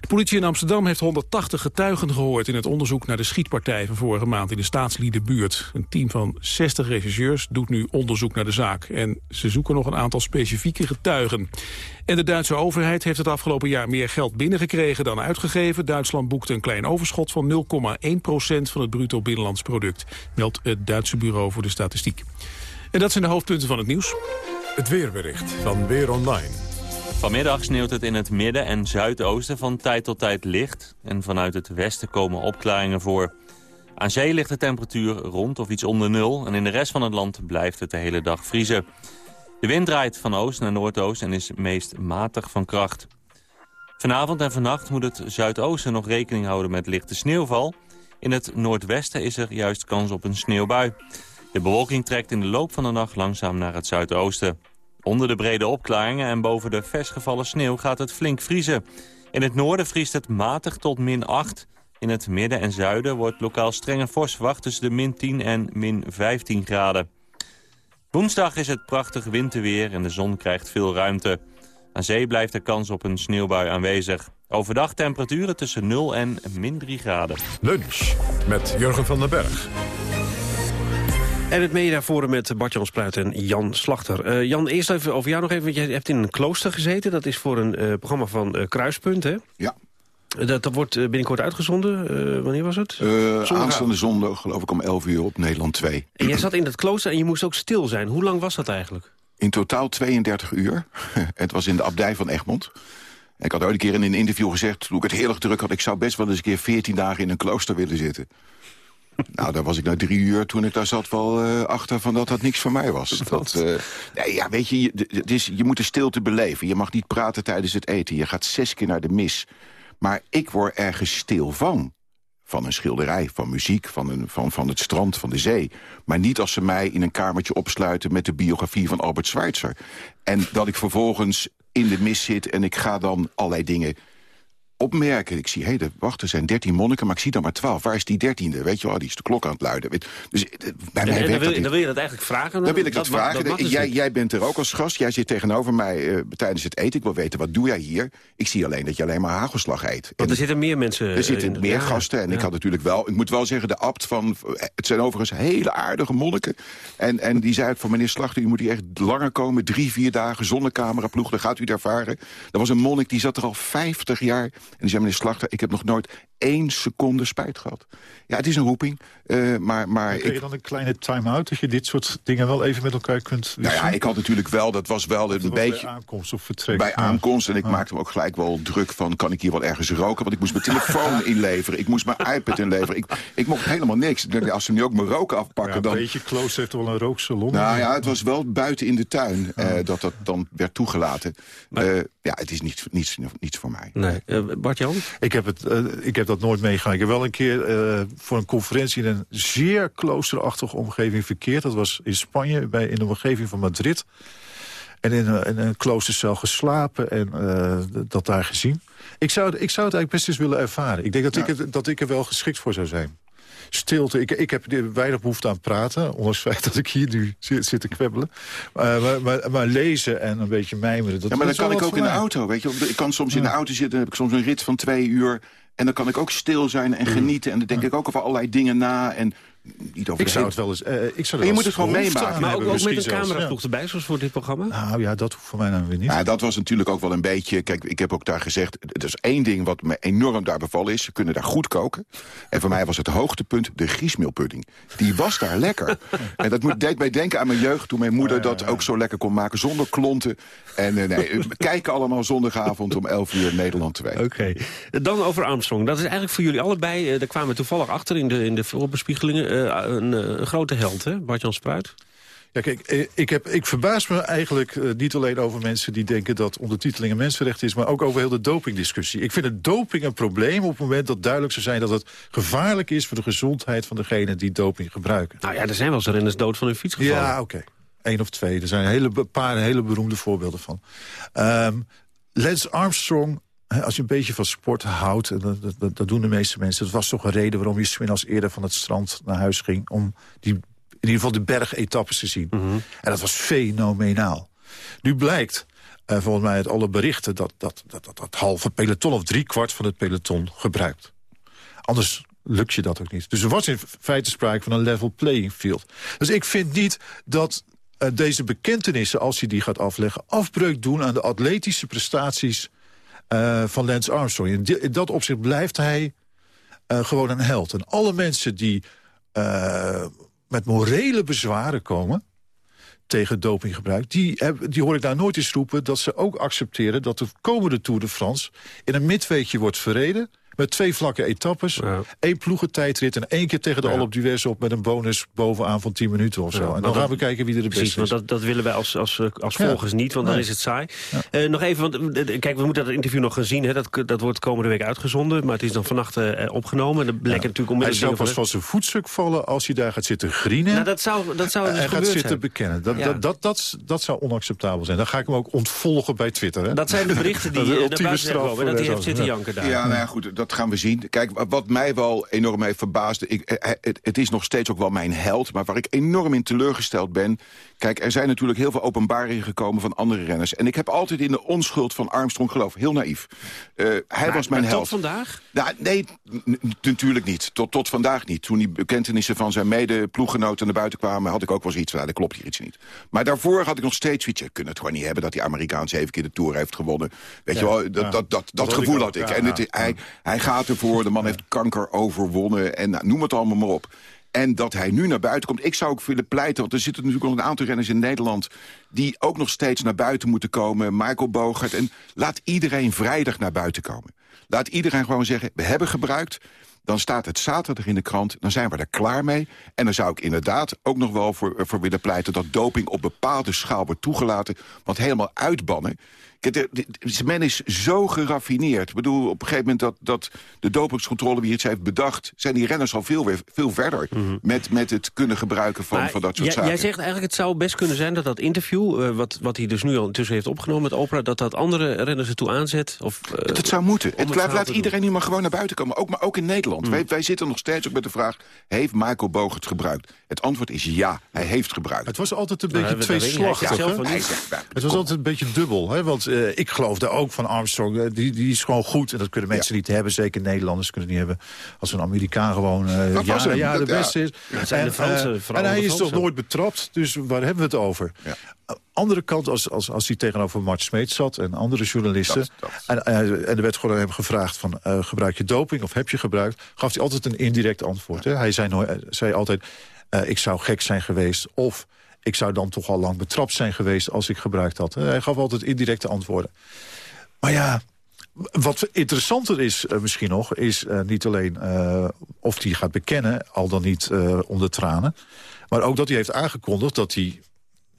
De politie in Amsterdam heeft 180 getuigen gehoord... in het onderzoek naar de schietpartij van vorige maand in de staatsliedenbuurt. Een team van 60 regisseurs doet nu onderzoek naar de zaak. En ze zoeken nog een aantal specifieke getuigen. En de Duitse overheid heeft het afgelopen jaar meer geld binnengekregen dan uitgegeven. Duitsland boekte een klein overschot van 0,1 procent van het bruto binnenlands product. Meldt het Duitse Bureau voor de Statistiek. En dat zijn de hoofdpunten van het nieuws. Het weerbericht van Weer Online. Vanmiddag sneeuwt het in het midden en zuidoosten van tijd tot tijd licht. En vanuit het westen komen opklaringen voor. Aan zee ligt de temperatuur rond of iets onder nul. En in de rest van het land blijft het de hele dag vriezen. De wind draait van oost naar noordoost en is meest matig van kracht. Vanavond en vannacht moet het zuidoosten nog rekening houden met lichte sneeuwval. In het noordwesten is er juist kans op een sneeuwbui. De bewolking trekt in de loop van de nacht langzaam naar het zuidoosten. Onder de brede opklaringen en boven de versgevallen sneeuw gaat het flink vriezen. In het noorden vriest het matig tot min 8. In het midden en zuiden wordt lokaal strenge vorst verwacht tussen de min 10 en min 15 graden. Woensdag is het prachtig winterweer en de zon krijgt veel ruimte. Aan zee blijft de kans op een sneeuwbui aanwezig. Overdag temperaturen tussen 0 en min 3 graden. Lunch met Jurgen van den Berg. En het mediaforum met Bart-Jan Spruit en Jan Slachter. Uh, Jan, eerst even over jou nog even, want jij hebt in een klooster gezeten. Dat is voor een uh, programma van uh, Kruispunt, hè? Ja. Dat, dat wordt binnenkort uitgezonden. wanneer was het? aanstaande zondag, geloof ik, om 11 uur op Nederland 2. En jij zat in dat klooster en je moest ook stil zijn. Hoe lang was dat eigenlijk? In totaal 32 uur. het was in de abdij van Egmond. Ik had ooit een keer in een interview gezegd, toen ik het heerlijk druk had... ik zou best wel eens een keer 14 dagen in een klooster willen zitten. Nou, daar was ik na drie uur, toen ik daar zat, wel uh, achter van dat dat niks voor mij was. Dat, uh, nee, ja, weet je, je, het is, je moet de stilte beleven. Je mag niet praten tijdens het eten. Je gaat zes keer naar de mis. Maar ik word ergens stil van. Van een schilderij, van muziek, van, een, van, van het strand, van de zee. Maar niet als ze mij in een kamertje opsluiten... met de biografie van Albert Schweitzer. En dat ik vervolgens in de mis zit en ik ga dan allerlei dingen opmerken. Ik zie, hé, hey, wacht, er zijn dertien monniken, maar ik zie dan maar twaalf. Waar is die dertiende? Weet je wel, die is de klok aan het luiden. Dus eh, bij mij dan, wil, dat dan wil je dat eigenlijk vragen? Dan wil ik dat, vragen. Dus jij, jij, bent er ook als gast. Jij zit tegenover mij uh, tijdens het eten. Ik wil weten, wat doe jij hier? Ik zie alleen dat je alleen maar hagelslag eet. Want er zitten meer mensen Er zitten in, meer gasten. En ik had natuurlijk wel... Ik moet wel zeggen, de abt van... Het zijn overigens hele aardige monniken. En, en die zei van meneer Slachter, u moet hier echt langer komen. Drie, vier dagen, zonnecameraploeg, dan gaat u daar varen. Er was een monnik, die zat er al 50 jaar. En die zei, meneer Slachter, ik heb nog nooit één seconde spijt gehad. Ja, het is een roeping, uh, maar... maar kun je dan een kleine time-out, dat je dit soort dingen wel even met elkaar kunt... Nou ja, ik had natuurlijk wel, dat was wel een beetje... Bij aankomst of vertrek. Bij aankomst, en ik maakte me ook gelijk wel druk van... kan ik hier wel ergens roken? Want ik moest mijn telefoon inleveren, ik moest mijn iPad inleveren. Ik, ik mocht helemaal niks. Als ze nu ook mijn roken afpakken, ja, dan... Een beetje close heeft wel een rooksalon. Nou ja, het was wel buiten in de tuin uh, dat dat dan werd toegelaten. Maar... Uh, ja, het is niets, niets, niets voor mij. Nee. Bart-Jan? Ik, heb het, eh, ik heb dat nooit meegemaakt. Ik heb wel een keer eh, voor een conferentie in een zeer kloosterachtige omgeving verkeerd. Dat was in Spanje, bij, in de omgeving van Madrid. En in, een- in een kloostercel geslapen en eh, dat daar gezien. Ik zou, ik zou het eigenlijk best eens willen ervaren. Ik denk dat, ik, het- dat ik er wel geschikt voor zou zijn. Stilte. Ik, ik heb weinig behoefte aan praten. Ondanks het feit dat ik hier nu zit, zit te kwebbelen. Uh, maar, maar, maar, lezen en een beetje mijmeren. Dat, ja, maar dan kan ik ook in de auto, weet je. Ik kan soms in de auto zitten, dan heb ik soms een rit van twee uur... en dan kan ik ook stil zijn en genieten. En dan denk ik ook over allerlei dingen na... En niet over ik zou het wel eens... Uh, ik zou je moet het gewoon meemaken. Maar ook, ook met een cameraploeg erbij, zoals voor dit programma? Nou ja, dat hoeft voor mij dan weer niet. Ja, dat was natuurlijk ook wel een beetje... Kijk, ik heb ook daar gezegd... er is één ding wat me enorm daar bevallen is. Ze kunnen daar goed koken. En voor mij was het hoogtepunt de griesmeelpudding. Die was daar lekker. en dat moet, deed mij denken aan mijn jeugd... toen mijn moeder dat ook zo lekker kon maken zonder klonten. En uh, nee, kijken allemaal zondagavond om 11 uur Nederland 2. Oké. Okay. Dan over Armstrong. Dat is eigenlijk voor jullie allebei... Uh, daar kwamen we toevallig achter in de, in de voorbespiegelingen... Uh, een, een, grote held, hè? Bart-Jan Spruit. Ja, kijk, ik, heb, ik verbaas me eigenlijk uh, niet alleen over mensen die denken dat ondertiteling een mensenrecht is, maar ook over heel de dopingdiscussie. Ik vind het doping een probleem op het moment dat duidelijk zou zijn dat het gevaarlijk is voor de gezondheid van degene die doping gebruiken. Nou ja, er zijn wel eens renners dood van hun fiets gevallen. Ja, oké. Okay. Eén of twee. Er zijn een hele, paar hele beroemde voorbeelden van. Um, Lance Armstrong als je een beetje van sport houdt, en dat, dat, dat, doen de meeste mensen... dat was toch een reden waarom je smiddags eerder van het strand naar huis ging... om die, in ieder geval de bergetappes te zien. Mhm. Mm -hmm. En dat was fenomenaal. Nu blijkt, uh, volgens mij uit alle berichten... Dat, dat, dat, dat, dat halve peloton of driekwart van het peloton gebruikt. Anders lukt je dat ook niet. Dus er was in feite sprake van een level playing field. Dus ik vind niet dat uh, deze bekentenissen, als hij die gaat afleggen... afbreuk doen aan de atletische prestaties uh, van Lance Armstrong. In, dat opzicht blijft hij uh, gewoon een held. En alle mensen die uh, met morele bezwaren komen tegen dopinggebruik... Die, die hoor ik daar nooit eens roepen dat ze ook accepteren... dat de komende Tour de France in een midweekje wordt verreden... met twee vlakke etappes, ja. één ploegentijdrit... en één keer tegen de ja. Alp d'Huez op met een bonus bovenaan van 10 minuten of zo. Ja, en dan dat, gaan we kijken wie er de precies, beste is. want dat, dat willen wij als, als, als volgers niet, want dan is het saai. Uh, nog even, want kijk, we moeten dat interview nog gaan zien. Hè, dat, dat wordt komende week uitgezonden, maar het is dan vannacht uh, opgenomen. En dat bleek natuurlijk onmiddellijk... Hij zou pas van zijn voetstuk vallen als hij daar gaat zitten grienen. Nou, dat zou, dat zou dus en gaat zitten zijn. bekennen. Dat, dat, dat, dat, dat zou onacceptabel zijn. Dan ga ik hem ook ontvolgen bij Twitter. Hè? Dat zijn de berichten die naar buiten zijn gekomen. Dat hij heeft zitten janken daar. Ja, nou ja, goed, dat gaan we zien. Kijk, wat mij wel enorm heeft verbaasd... Ik, het, het is nog steeds ook wel mijn held... maar waar ik enorm in teleurgesteld ben... Kijk, er zijn natuurlijk heel veel openbaringen gekomen van andere renners. En ik heb altijd in de onschuld van Armstrong geloofd. Heel naïef. Uh, hij maar, was mijn held. tot vandaag? Nou, nee, natuurlijk niet. Tot, tot vandaag niet. Toen die bekentenissen van zijn mede-ploeggenoten naar buiten kwamen... had ik ook wel zoiets van, nou, daar klopt hier iets niet. Maar daarvoor had ik nog steeds zoiets... je kunt het gewoon niet hebben dat die Amerikaan zeven keer de Tour heeft gewonnen. Weet ja, je wel, dat, ja. dat, dat, dat, gevoel ik had ik. en het, hij, hij gaat ervoor, de man heeft kanker overwonnen... en nou, noem het allemaal maar op. En dat hij nu naar buiten komt. Ik zou ook willen pleiten, want er zitten natuurlijk nog een aantal renners in Nederland... die ook nog steeds naar buiten moeten komen. Michael Bogert. En laat iedereen vrijdag naar buiten komen. Laat iedereen gewoon zeggen, we hebben gebruikt. Dan staat het zaterdag in de krant, dan zijn we er klaar mee. En dan zou ik inderdaad ook nog wel voor, voor willen pleiten... dat doping op bepaalde schaal wordt toegelaten. Want helemaal uitbannen... Men is zo geraffineerd. Ik bedoel, op een gegeven moment dat, dat de dopingscontrole wie iets heeft bedacht... zijn die renners al veel, weer, veel verder mm -hmm. met, met het kunnen gebruiken van, maar van dat soort jij, zaken. Jij zegt eigenlijk, het zou best kunnen zijn dat dat interview... Uh, wat, wat hij dus nu al intussen heeft opgenomen met Oprah... dat dat andere renners ertoe aanzet? Of, uh, dat zou moeten. Het, het laat iedereen nu maar gewoon naar buiten komen. Ook, maar ook in Nederland. Mm. Wij, wij zitten nog steeds ook met de vraag... heeft Michael Boog het gebruikt? Het antwoord is ja, hij heeft gebruikt. Het was altijd een beetje tweeslachtig. Het was altijd een beetje dubbel. Hè? Want uh, ik geloof ook van Armstrong, die, die is gewoon goed. En dat kunnen mensen ja. niet hebben, zeker Nederlanders kunnen het niet hebben. Als een Amerikaan gewoon uh, ja, de beste is. Ja, zijn de Fransen, en hij is toch nooit betrapt, dus waar hebben we het over? Andere kant, als, als, als hij tegenover Mart Smeet zat en andere journalisten... Dat, dat. En, en er werd gewoon hem gevraagd van, uh, gebruik je doping of heb je gebruikt... gaf hij altijd een indirect antwoord. Hè? Hij zei, nooit, zei altijd, uh, ik zou gek zijn geweest... of ik zou dan toch al lang betrapt zijn geweest als ik gebruikt had. Hij gaf altijd indirecte antwoorden. Maar ja, wat interessanter is uh, misschien nog... is uh, niet alleen uh, of hij gaat bekennen, al dan niet onder tranen... maar ook dat hij heeft aangekondigd dat hij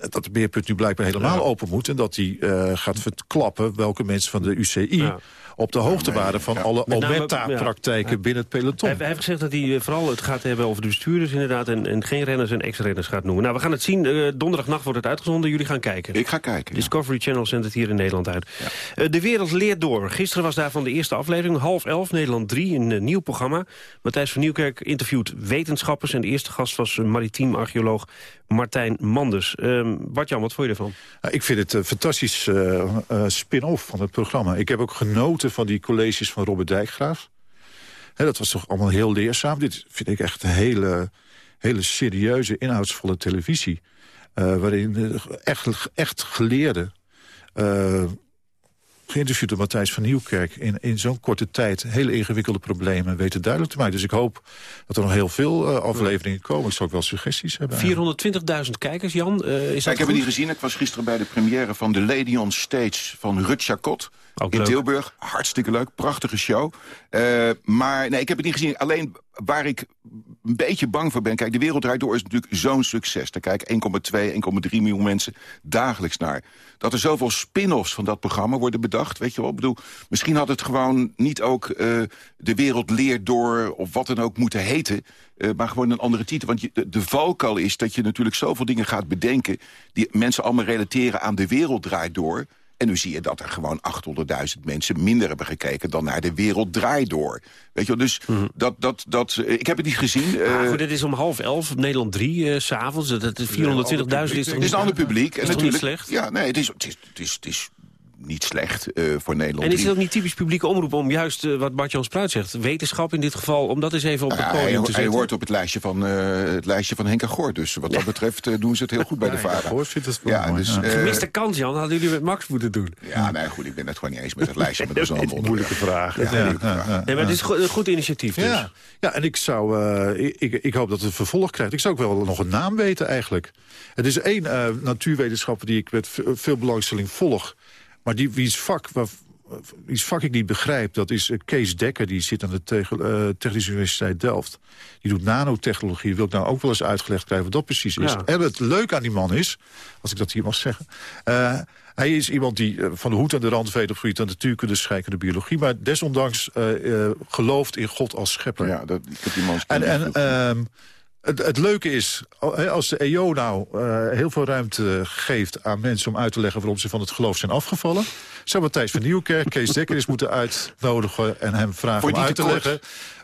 dat de beerput nu blijkbaar helemaal open moet... en dat hij gaat verklappen welke mensen van de UCI... Ja op de hoogte waren van alle Ometa-praktijken binnen het peloton. Hij, heeft gezegd dat hij vooral het gaat hebben over de bestuurders inderdaad... en, en geen renners en ex-renners gaat noemen. Nou, we gaan het zien. Uh, donderdagnacht wordt het uitgezonden. Jullie gaan kijken. Ik ga kijken. Discovery Channel zendt het hier in Nederland uit. Uh, de wereld leert door. Gisteren was daarvan de eerste aflevering. Half elf, Nederland 3, een uh, nieuw programma. Matthijs van Nieuwkerk interviewt wetenschappers... en de eerste gast was maritiem archeoloog Martijn Manders. Uh, Bart-Jan, wat vond je ervan? ik vind het een fantastisch spin-off van het programma. Ik heb ook genoten van die colleges van Robert Dijkgraaf. dat was toch allemaal heel leerzaam. Dit vind ik echt hele, hele serieuze, inhoudsvolle televisie. Uh, waarin echt, echt geleerden... Uh, geïnterviewd door Matthijs van Nieuwkerk... in, in zo'n korte tijd hele ingewikkelde problemen weten duidelijk te maken. Dus ik hoop dat er nog heel veel uh, afleveringen komen. Ik zou ook wel suggesties hebben. 420.000 kijkers, Jan. Uh, is ik heb het niet gezien. Ik was gisteren bij de première van The Lady on Stage van Rut. Ook in leuk. Tilburg. Hartstikke leuk. Prachtige show. Uh, maar nee, ik heb het niet gezien. Alleen waar ik een beetje bang voor ben... Kijk, De Wereld Draait Door is natuurlijk zo'n succes. Daar kijken 1,2, 1,3 miljoen mensen dagelijks naar. Dat er zoveel spin-offs van dat programma worden bedacht. Weet je wel, ik bedoel, misschien had het gewoon niet ook... Uh, de Wereld Leert Door of wat dan ook moeten heten... Uh, maar gewoon een andere titel. Want je, de, de valkuil is dat je natuurlijk zoveel dingen gaat bedenken... die mensen allemaal relateren aan De Wereld Draait Door... En nu zie je dat er gewoon 800.000 mensen minder hebben gekeken... dan naar de wereld draait door. Weet je wel, dus Mhm. dat, dat, dat, ik heb het niet gezien. Ah, eh, goed, dit is om half elf, Nederland 3, uh, s'avonds. Dat is 420.000 is Het is een ander publiek. Is en toch natuurlijk, niet slecht? Ja, nee, het is, het is, het is, het is niet slecht uh, voor Nederland. En is het 3. ook niet typisch publieke omroep om juist uh, wat Bart-Jan Spruit zegt... wetenschap in dit geval, om dat eens even op het Ja, podium hij, te hij zetten? hoort op het lijstje van, uh, het lijstje van Henk Goor. Dus wat dat betreft uh, doen ze het heel goed bij de Ja, VARA. Goor vindt het wel ja, mooi, dus, ja. eh, Gemiste kans, Jan, hadden jullie met Max moeten doen. ja, nee, goed, ik ben het gewoon niet eens met het lijstje. Maar dat is een Moeilijke vraag. Ja, Ja, moeilijke ja, vraag. ja. Nee, maar het is go- een goed initiatief dus. Ja, ja en ik, zou, uh, ik, ik, hoop dat het vervolg krijgt. Ik zou ook wel nog een naam weten eigenlijk. Het is één uh, natuurwetenschapper die ik met veel belangstelling volg. Maar die, wie's vak, waar, wie's vak ik niet begrijp, dat is uh, Kees Dekker. Die zit aan de Te Technische Universiteit Delft. Die doet nanotechnologie. Wil ik nou ook wel eens uitgelegd krijgen wat dat precies is. Ja. En het leuke aan die man is, als ik dat hier mag zeggen... Uh, hij is iemand die uh, van de hoed aan de rand weet op gebied aan natuurkunde, scheikunde, biologie. Maar desondanks uh, gelooft in God als schepper. Ja, dat, ik heb die man En, en het, het, leuke is, als de EO nou uh, heel veel ruimte geeft aan mensen... om uit te leggen waarom ze van het geloof zijn afgevallen... zou Matthijs van Nieuwkerk Kees Dekker eens moeten uitnodigen... en hem vragen om uit te leggen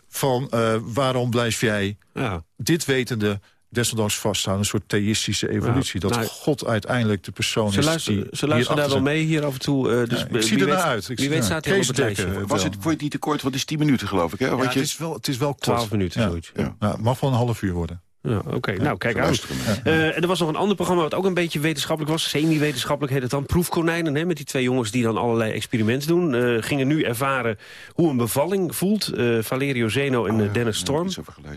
van uh, waarom blijf jij Ja. dit wetende desondanks vaststaan. Een soort theïstische evolutie. Ja, dat nou, God uiteindelijk de persoon Ze is luisteren, die ze luisteren daar wel mee hier af en toe. Uh, dus Ja, ik wie zie weet- ernaar uit. Ik Wie weet staat hij op Was wel. het, vond je het niet te kort? Want het is 10 minuten geloof ik. Hè? Ja, Wat het, is wel, het is wel kort. 12 minuten, ja. zoiets. Ja. Nou, het mag wel een half uur worden. Ja, Oké, nou kijk mee. Eh, en er was nog een ander programma wat ook een beetje wetenschappelijk was. Semi-wetenschappelijk heet het dan. Proefkonijnen, hè, met die twee jongens die dan allerlei experimenten doen. Eh, gingen nu ervaren hoe een bevalling voelt. Eh, Valerio Zeno en Oh, Dennis Storm.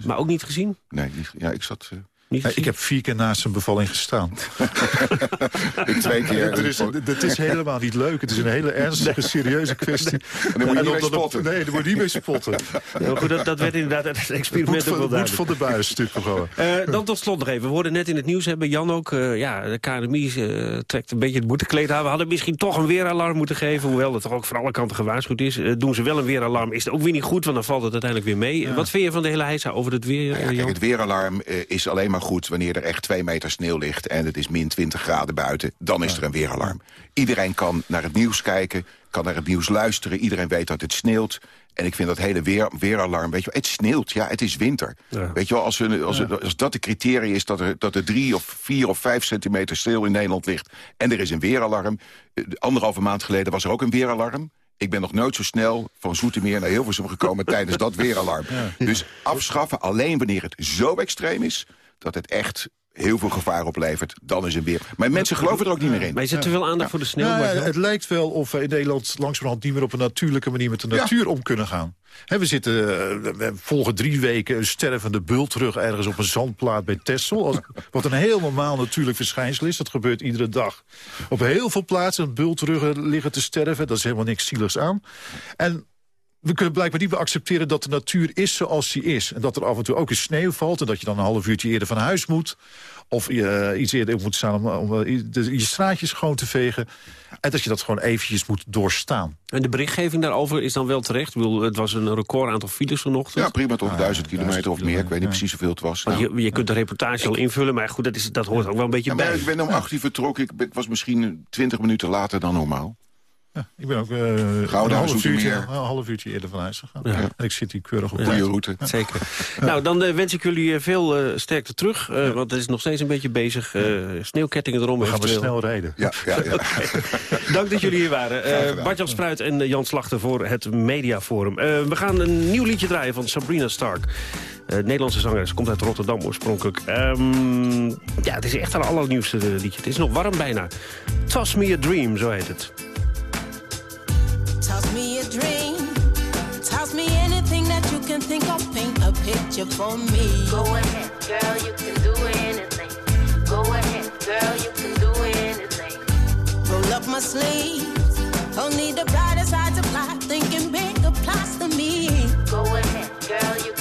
maar ook niet gezien? Nee, niet, ja, ik zat... gezien? ik heb vier keer naast zijn bevalling gestaan. ik twee keer... Het is, het is helemaal niet leuk. Het is een hele ernstige, serieuze kwestie. En daar moet je niet dan- mee dan- spotten. Nee, daar moet je niet mee spotten. Ja, goed, dat, dat werd inderdaad het Het experiment moet ook wel van, het moet duidelijk. van de buis, dit programma. Eh, dan tot slot nog even. We hoorden net in het nieuws hebben Jan ook... eh, ja, de KNMI eh, trekt een beetje het boetekleed aan. We hadden misschien toch een weeralarm moeten geven. Hoewel het toch ook voor alle kanten gewaarschuwd is. Eh, doen ze wel een weeralarm. Is het ook weer niet goed, want dan valt het uiteindelijk weer mee. Wat vind je van de hele heisa over het weer, ja, eh, kijk, Jan? het weeralarm uh, is alleen maar goed wanneer er echt twee meter sneeuw ligt... en het is min 20 graden buiten. Dan is er een weeralarm. Iedereen kan naar het nieuws kijken, kan naar het nieuws luisteren. Iedereen weet dat het sneeuwt. En ik vind dat hele weer, weeralarm, weet je wel, het sneeuwt, ja, het is winter. Ja. Weet je wel, als, we, als, we- als dat de criteria is dat er, dat er drie of vier of vijf centimeter sneeuw in Nederland ligt... en er is een weeralarm, eh, anderhalve maand geleden was er ook een weeralarm... Ik ben nog nooit zo snel van Zoetermeer naar Hilversum gekomen tijdens dat weeralarm. Dus afschaffen alleen wanneer het zo extreem is... dat het echt heel veel gevaar oplevert, dan is een weer. Maar mensen geloven er ook niet meer in. Maar is er te veel aandacht voor de sneeuw? Ja, het lijkt wel of we in Nederland langzamerhand niet meer op een natuurlijke manier met de natuur om kunnen gaan. Hè, we, zitten, we volgen drie weken een stervende bult terug ergens op een zandplaat bij Texel. Als- Wat een heel normaal natuurlijk verschijnsel is. Dat gebeurt iedere dag. Op heel veel plaatsen een bult terug liggen te sterven. Dat is helemaal niks zieligs aan. En we kunnen blijkbaar niet meer accepteren dat de natuur is zoals die is. En dat er af en toe ook eens sneeuw valt... en dat je dan een half uurtje eerder van huis moet. Of je eh, iets eerder moet staan om, om eh, de- je straatjes schoon te vegen. En dat je dat gewoon eventjes moet doorstaan. En de berichtgeving daarover is dan wel terecht? Ik bedoel, het was een record aantal files vanochtend. Ja, prima toch, duizend kilometer of meer. Ik weet niet precies hoeveel het was. Want Nou, je, je kunt de reportage al invullen, maar goed, dat, is, dat hoort ook wel een beetje ja, maar bij. ik ben om acht uur vertrokken. Ik was misschien twintig minuten later dan normaal. Ik ben ook eh, een, half uurtje, een half uurtje eerder van huis gegaan. Ja. En ik zit hier keurig op. Goeie route. Zeker. Nou, dan eh, wens ik jullie eh, veel sterkte terug. eh, Want het is nog steeds een beetje bezig. eh, sneeuwkettingen erom. We gaan we snel rijden. Ja, ja, ja. Dank dat jullie hier waren. Eh Bart-Jan Spruit en Jan Slachter voor het Mediaforum. Eh, we gaan een nieuw liedje draaien van Sabrina Stark. Eh, Nederlandse zangeres, komt uit Rotterdam oorspronkelijk. Ehm, ja, het is echt haar allernieuwste liedje. Het is nog warm bijna. Toss Me a Dream, zo heet het. Toss me a dream. Toss me anything that you can think of. Paint a picture for me. Go ahead, girl, you can do anything. Go ahead, girl, you can do anything. Roll up my sleeves. Only the brighter sides apply. Thinking big applies to me. Go ahead, girl, you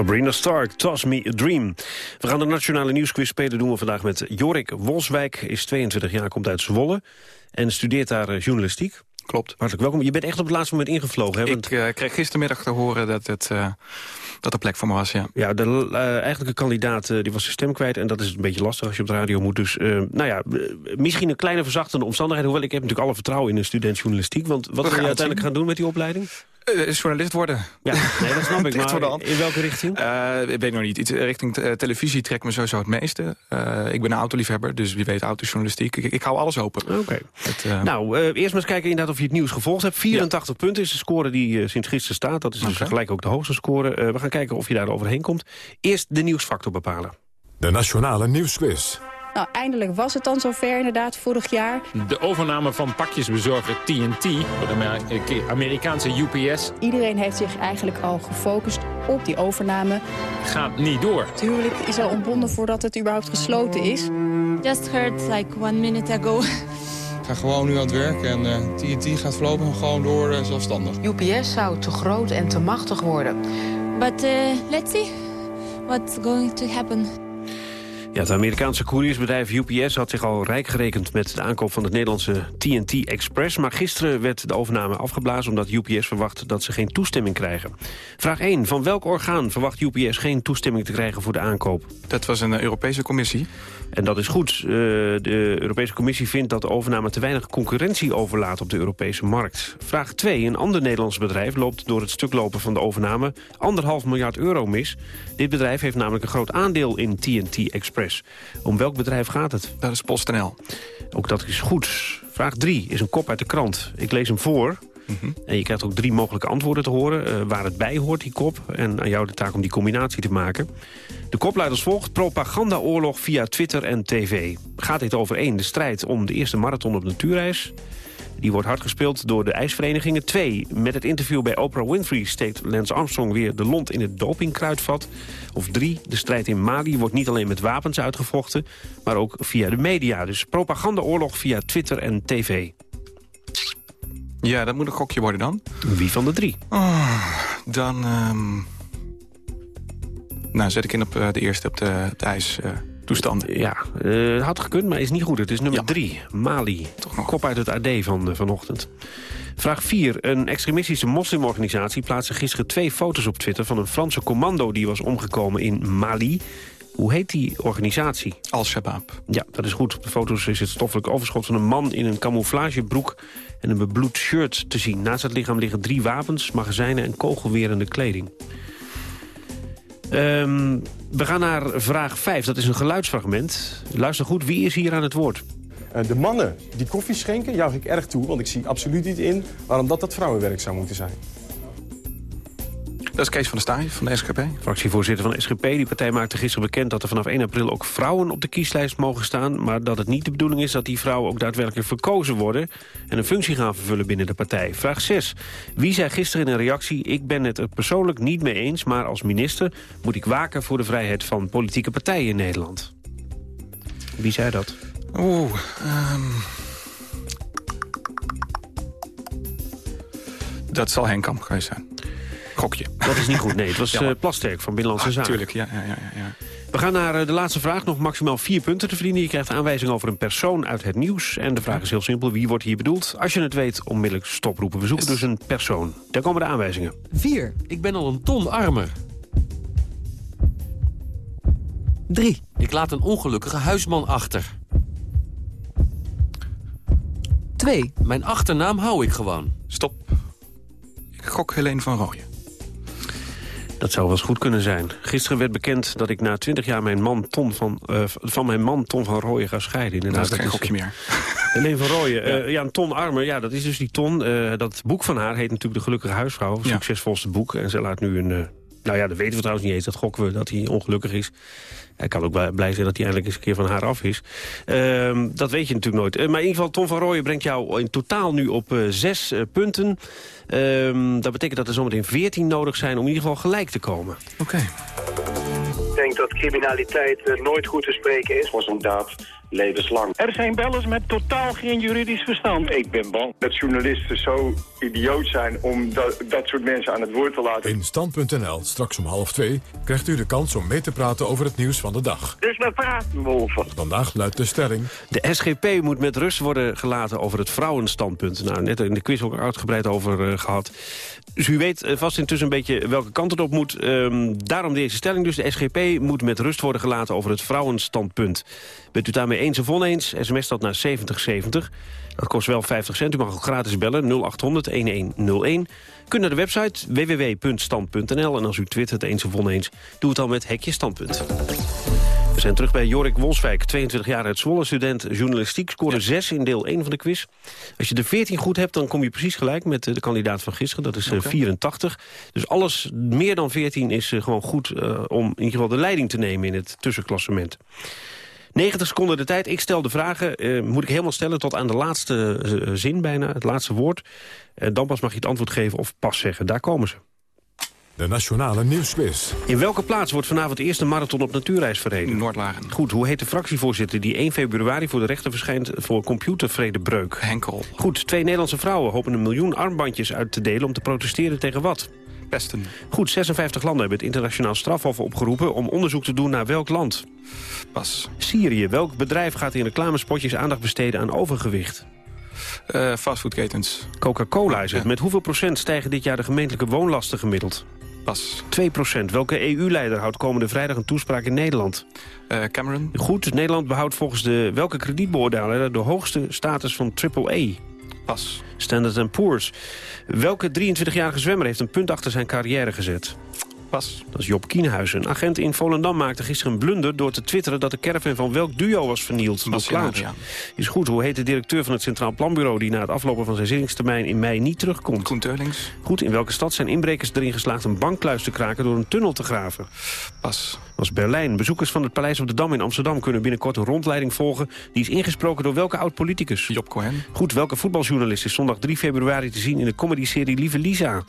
Sabrina Stark, Toss Me a Dream. We gaan de Nationale Nieuwsquiz spelen. doen we vandaag met Jorik Wolswijk. Is 22 jaar, komt uit Zwolle. En studeert daar eh, journalistiek. Klopt. Hartelijk welkom. Je bent echt op het laatste moment ingevlogen. Hè? Want, Ik eh, kreeg gistermiddag te horen dat, het, eh, dat er plek voor me was, ja. ja, de eh, eigenlijke kandidaat die was zijn stem kwijt. En dat is een beetje lastig als je op de radio moet. Dus nou ja, misschien een kleine verzachtende omstandigheid. Hoewel ik heb natuurlijk alle vertrouwen in een student journalistiek. Want wat wil je uiteindelijk gaan doen met die opleiding? Eh, journalist worden. Ja, nee, dat snap ik. Maar voor de hand. in welke richting? Eh, ik weet nog niet. Iets richting eh, televisie trekt me sowieso het meeste. Eh, ik ben een autoliefhebber, dus wie weet autojournalistiek. Ik, ik hou alles open. Oké. Het, eh, Nou, eh, eerst maar eens kijken inderdaad of je het nieuws gevolgd hebt. 84 punten is de score die eh, sinds gisteren staat. Dat is dus gelijk ook de hoogste score. Eh, we gaan kijken of je daar overheen komt. Eerst de nieuwsfactor bepalen. De Nationale Nieuwsquiz. Nou, eindelijk was het dan zover inderdaad, vorig jaar. De overname van pakjesbezorger TNT door de Amer- Amerikaanse UPS Iedereen heeft zich eigenlijk al gefocust op die overname. gaat niet door. Het huwelijk is al ontbonden voordat het überhaupt gesloten is. Just heard like one minute ago. Ik ga gewoon nu aan het werk en eh, TNT gaat voorlopig gewoon door eh, zelfstandig. UPS zou te groot en te machtig worden. But uh, let's see what's going to happen. Ja, het Amerikaanse couriersbedrijf UPS had zich al rijk gerekend... met de aankoop van het Nederlandse TNT Express. Maar gisteren werd de overname afgeblazen... omdat UPS verwacht dat ze geen toestemming krijgen. Vraag 1. Van welk orgaan verwacht UPS geen toestemming te krijgen voor de aankoop? Dat was een Europese commissie. En dat is goed. Eh, de Europese Commissie vindt dat de overname te weinig concurrentie overlaat op de Europese markt. Vraag 2. Een ander Nederlands bedrijf loopt door het stuklopen van de overname anderhalf miljard euro mis. Dit bedrijf heeft namelijk een groot aandeel in TNT Express. Om welk bedrijf gaat het? Dat is PostNL. Ook dat is goed. Vraag 3 is een kop uit de krant. Ik lees hem voor. En je krijgt ook drie mogelijke antwoorden te horen eh, waar het bij hoort, die kop. En aan jou de taak om die combinatie te maken. De kop luidt als volgt. Propagandaoorlog via Twitter en tv. Gaat dit over één, de strijd om de eerste marathon op natuurreis? Die wordt hard gespeeld door de ijsverenigingen. Twee, met het interview bij Oprah Winfrey steekt Lance Armstrong weer de lont in het dopingkruidvat. Of drie, de strijd in Mali wordt niet alleen met wapens uitgevochten, maar ook via de media. Dus propagandaoorlog via Twitter en tv. Ja, dat moet een gokje worden dan. Wie van de drie? Oh, dan... ehm, Nou, zet ik in op eh, de eerste op de, de ijstoestanden. Ja, eh, had gekund, maar is niet goed. Het is nummer drie, Mali. Kop uit het AD van eh, vanochtend. Vraag 4. Een extremistische moslimorganisatie plaatste gisteren twee foto's op Twitter... van een Franse commando die was omgekomen in Mali. Hoe heet die organisatie? Al-Shabaab. Ja, dat is goed. Op de foto's is het stoffelijk overschot van een man in een camouflagebroek... en een bebloed shirt te zien. Naast het lichaam liggen drie wapens, magazijnen en kogelwerende kleding. Ehm, we gaan naar vraag 5. Dat is een geluidsfragment. Luister goed, wie is hier aan het woord? Eh, De mannen die koffie schenken, juich ik erg toe. Want ik zie absoluut niet in waarom dat dat vrouwenwerk zou moeten zijn. Dat is Kees van der Staaij van de SGP. Fractievoorzitter van de SGP. Die partij maakte gisteren bekend dat er vanaf 1 april ook vrouwen op de kieslijst mogen staan. Maar dat het niet de bedoeling is dat die vrouwen ook daadwerkelijk verkozen worden. En een functie gaan vervullen binnen de partij. Vraag 6. Wie zei gisteren in een reactie... ik ben het er persoonlijk niet mee eens, maar als minister moet ik waken voor de vrijheid van politieke partijen in Nederland. Wie zei dat? Oeh, ehm, Dat zal Henk Kamp geweest zijn. Gokje. Dat is niet goed, nee. Het was eh, Plasterk van Binnenlandse Ah, Zaken. tuurlijk, ja, ja, ja, ja. We gaan naar eh, de laatste vraag. Nog maximaal vier punten te verdienen. Je krijgt aanwijzing over een persoon uit het nieuws. En de vraag is heel simpel. Wie wordt hier bedoeld? Als je het weet, onmiddellijk stoproepen. We zoeken dus een persoon. Daar komen de aanwijzingen. 4. Ik ben al een ton armer. 3. Ik laat een ongelukkige huisman achter. 2. Mijn achternaam hou ik gewoon. Stop. Ik gok Helene van Rooyen. Dat zou wel eens goed kunnen zijn. Gisteren werd bekend dat ik na 20 jaar mijn man Ton van, eh, van mijn man Ton van Rooyen ga scheiden. Inderdaad, Dat is geen gokje meer. Helene van Rooyen. Ja. ja, een Ton Armer. Ja, dat is dus die Ton. Eh, dat boek van haar heet natuurlijk De Gelukkige Huisvrouw. Succesvolste boek. En ze laat nu een... nou ja, dat weten we trouwens niet eens. Dat gokken we, dat hij ongelukkig is. Hij kan ook blij- zijn dat hij eindelijk eens een keer van haar af is. Ehm, dat weet je natuurlijk nooit. Eh, maar in ieder geval, Tom van Rooyen brengt jou in totaal nu op eh, zes eh, punten. Ehm, dat betekent dat er zometeen veertien nodig zijn om in ieder geval gelijk te komen. Oké. Ik denk dat criminaliteit nooit goed te spreken is. Was een daad levenslang. Er zijn bellers met totaal geen juridisch verstand. Ik ben bang dat journalisten zo idioot zijn om dat, dat soort mensen aan het woord te laten. In Stand.nl, straks om half twee, krijgt u de kans om mee te praten over het nieuws van de dag. Dus we praten over. Vandaag luidt de stelling... De SGP moet met rust worden gelaten over het vrouwenstandpunt. Nou, net in de quiz ook uitgebreid over eh, gehad. Dus u weet eh, vast intussen een beetje welke kant het op moet. Ehm, daarom deze stelling dus. De SGP moet met rust worden gelaten over het vrouwenstandpunt. Bent u daarmee eens of oneens, sms dat naar 7070. Dat kost wel 50 cent. U mag ook gratis bellen 0800-1101. Kunt naar de website www.stand.nl. En als u twittert eens of oneens, doe het dan met hekje standpunt. We zijn terug bij Jorik Wolswijk, 22 jaar uit Zwolle, student journalistiek. Scoorde 6 in deel 1 van de quiz. Als je de 14 goed hebt, dan kom je precies gelijk met eh, de kandidaat van gisteren. Dat is eh, 84. Dus alles meer dan 14 is eh, gewoon goed eh, om in ieder geval de leiding te nemen in het tussenklassement. 90 seconden de tijd. Ik stel de vragen. eh, moet ik helemaal stellen tot aan de laatste eh, zin bijna, het laatste woord. En dan pas mag je het antwoord geven of pas zeggen. Daar komen ze. De Nationale Nieuwsquiz. In welke plaats wordt vanavond de eerste marathon op natuurreis verreden? Noordlaren. Goed, hoe heet de fractievoorzitter die 1 februari voor de rechter verschijnt voor computervredebreuk? Henkel. Goed, twee Nederlandse vrouwen hopen een miljoen armbandjes uit te delen om te protesteren tegen wat? Pesten. Goed, 56 landen hebben het internationaal strafhof opgeroepen om onderzoek te doen naar welk land? Pas. Syrië. Welk bedrijf gaat in reclamespotjes aandacht besteden aan overgewicht? Uh, fastfoodketens. Coca-Cola is het. Met hoeveel procent stijgen dit jaar de gemeentelijke woonlasten gemiddeld? Pas. 2 procent. Welke EU-leider houdt komende vrijdag een toespraak in Nederland? Uh, Cameron. Goed, Nederland behoudt volgens de welke kredietbeoordelaar de hoogste status van AAA? Pas. Standard Poor's. Welke 23-jarige zwemmer heeft een punt achter zijn carrière gezet? Pas. Dat is Job Kienhuizen. Een agent in Volendam maakte gisteren een blunder... door te twitteren dat de caravan van welk duo was vernield clowns. Ja. Is goed, hoe heet de directeur van het Centraal Planbureau... die na het aflopen van zijn zittingstermijn in mei niet terugkomt? Koen. Goed, in welke stad zijn inbrekers erin geslaagd... een bankkluis te kraken door een tunnel te graven? Pas. Dat was Berlijn. Bezoekers van het Paleis op de Dam in Amsterdam... kunnen binnenkort een rondleiding volgen. Die is ingesproken door welke oud-politicus? Job Cohen. Goed, welke voetbaljournalist is zondag 3 februari te zien... in de comedyserie Lieve Lisa?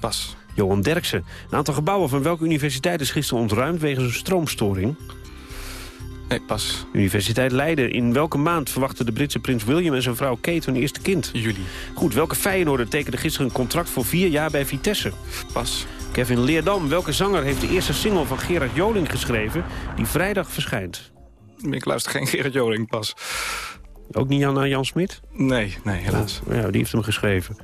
Pas. Johan Derksen. Een aantal gebouwen van welke universiteit is gisteren ontruimd wegens een stroomstoring? Nee, pas. Universiteit Leiden. In welke maand verwachten de Britse prins William en zijn vrouw Kate hun eerste kind? Juli. Goed, welke Feyenoorder tekende gisteren een contract voor vier jaar bij Vitesse? Pas. Kevin Leerdam. Welke zanger heeft de eerste single van Gerard Joling geschreven die vrijdag verschijnt? Ik luister geen Gerard Joling, pas. Ook niet aan Jan Smit? Nee, nee, helaas. Oh, ja, die heeft hem geschreven.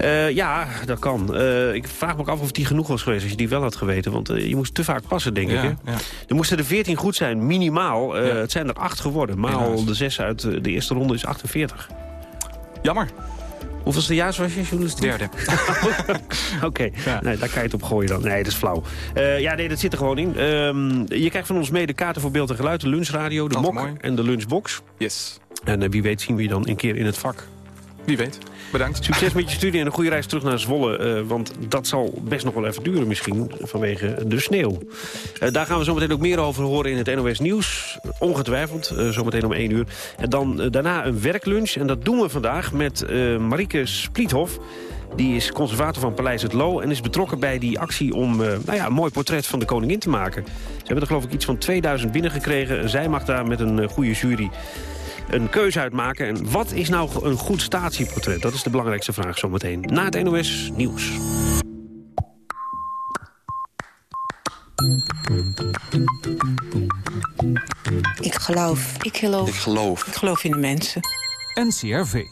Uh, ja, dat kan. Uh, ik vraag me ook af of die genoeg was geweest als je die wel had geweten. Want uh, je moest te vaak passen, denk ja, ik. Hè? Ja. Er moesten er 14 goed zijn, minimaal. Ja. Het zijn er 8 geworden. Maal de 6 uit de eerste ronde is 48. Jammer. Hoeveelste jaar was je journalistiek? Derde. Oké, okay. ja. nee, daar kan je het op gooien dan. Nee, dat is flauw. Uh, ja, nee, dat zit er gewoon in. Uh, je krijgt van ons mee de kaarten voor beeld en geluid, de lunchradio, de dat mok en de lunchbox. Yes. En uh, wie weet zien we je dan een keer in het vak. Wie weet. Bedankt. Succes met je studie en een goede reis terug naar Zwolle. Uh, want dat zal best nog wel even duren misschien, vanwege de sneeuw. Uh, daar gaan we zometeen ook meer over horen in het NOS Nieuws. Ongetwijfeld, uh, zometeen om 1 uur. En dan daarna een werklunch. En dat doen we vandaag met Marieke Spliethof. Die is conservator van Paleis het Loo en is betrokken bij die actie om nou ja, een mooi portret van de koningin te maken. Ze hebben er geloof ik iets van 2000 binnengekregen. En zij mag daar met een goede jury een keuze uitmaken. En wat is nou een goed statieportret? Dat is de belangrijkste vraag zometeen. Na het NOS Nieuws. Ik geloof. Ik geloof. Ik geloof. Ik geloof in de mensen. NCRV.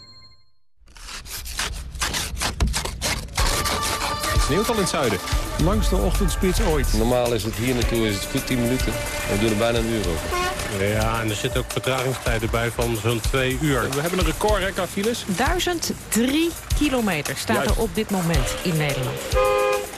Sneeuwt al in het zuiden. Langste ochtendspits ooit. Normaal is het hier naartoe is het goed 10 minuten. We doen er bijna een uur over. Ja, en er zitten ook vertragingstijden bij van zo'n twee uur. We hebben een record, hè, qua files? 1003 kilometer staat Juist. er op dit moment in Nederland.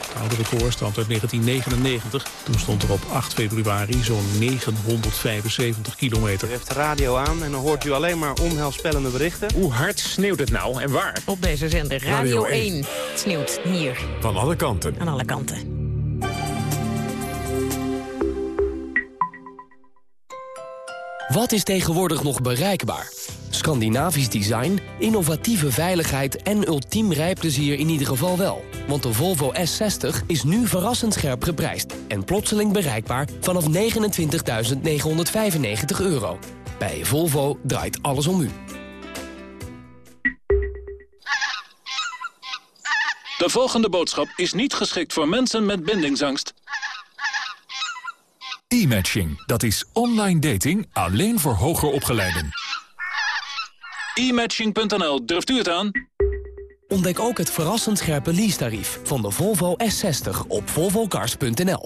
Het oude record stamt uit 1999. Toen stond er op 8 februari zo'n 975 kilometer. U heeft de radio aan en dan hoort u alleen maar onheilspellende berichten. Hoe hard sneeuwt het nou en waar? Op deze zender Radio, Radio 1. 1. Het sneeuwt hier Van alle kanten. aan alle kanten. Wat is tegenwoordig nog bereikbaar? Scandinavisch design, innovatieve veiligheid en ultiem rijplezier in ieder geval wel. Want de Volvo S60 is nu verrassend scherp geprijsd... en plotseling bereikbaar vanaf 29.995 euro. Bij Volvo draait alles om u. De volgende boodschap is niet geschikt voor mensen met bindingsangst. E-matching, dat is online dating alleen voor hoger opgeleiden. E-matching.nl, durft u het aan? Ontdek ook het verrassend scherpe leasetarief van de Volvo S60 op volvocars.nl.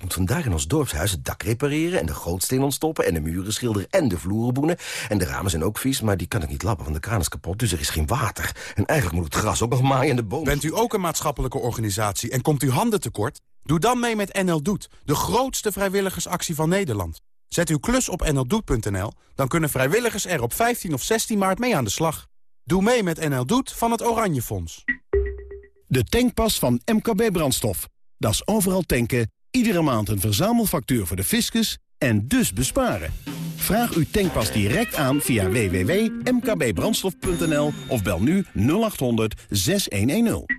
moet vandaag in ons dorpshuis het dak repareren... en de gootsteen ontstoppen en de muren schilderen en de vloeren boenen. En de ramen zijn ook vies, maar die kan ik niet lappen, want de kraan is kapot. Dus er is geen water. En eigenlijk moet het gras ook nog maaien en de bomen... Bent u ook een maatschappelijke organisatie en komt u handen tekort? Doe dan mee met NL Doet, de grootste vrijwilligersactie van Nederland. Zet uw klus op nldoet.nl, dan kunnen vrijwilligers er op 15 of 16 maart mee aan de slag. Doe mee met NL Doet van het Oranje Fonds. De tankpas van MKB Brandstof. Dat is overal tanken, iedere maand een verzamelfactuur voor de fiscus en dus besparen. Vraag uw tankpas direct aan via www.mkbbrandstof.nl of bel nu 0800 6110.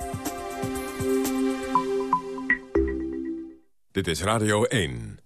Dit is Radio 1.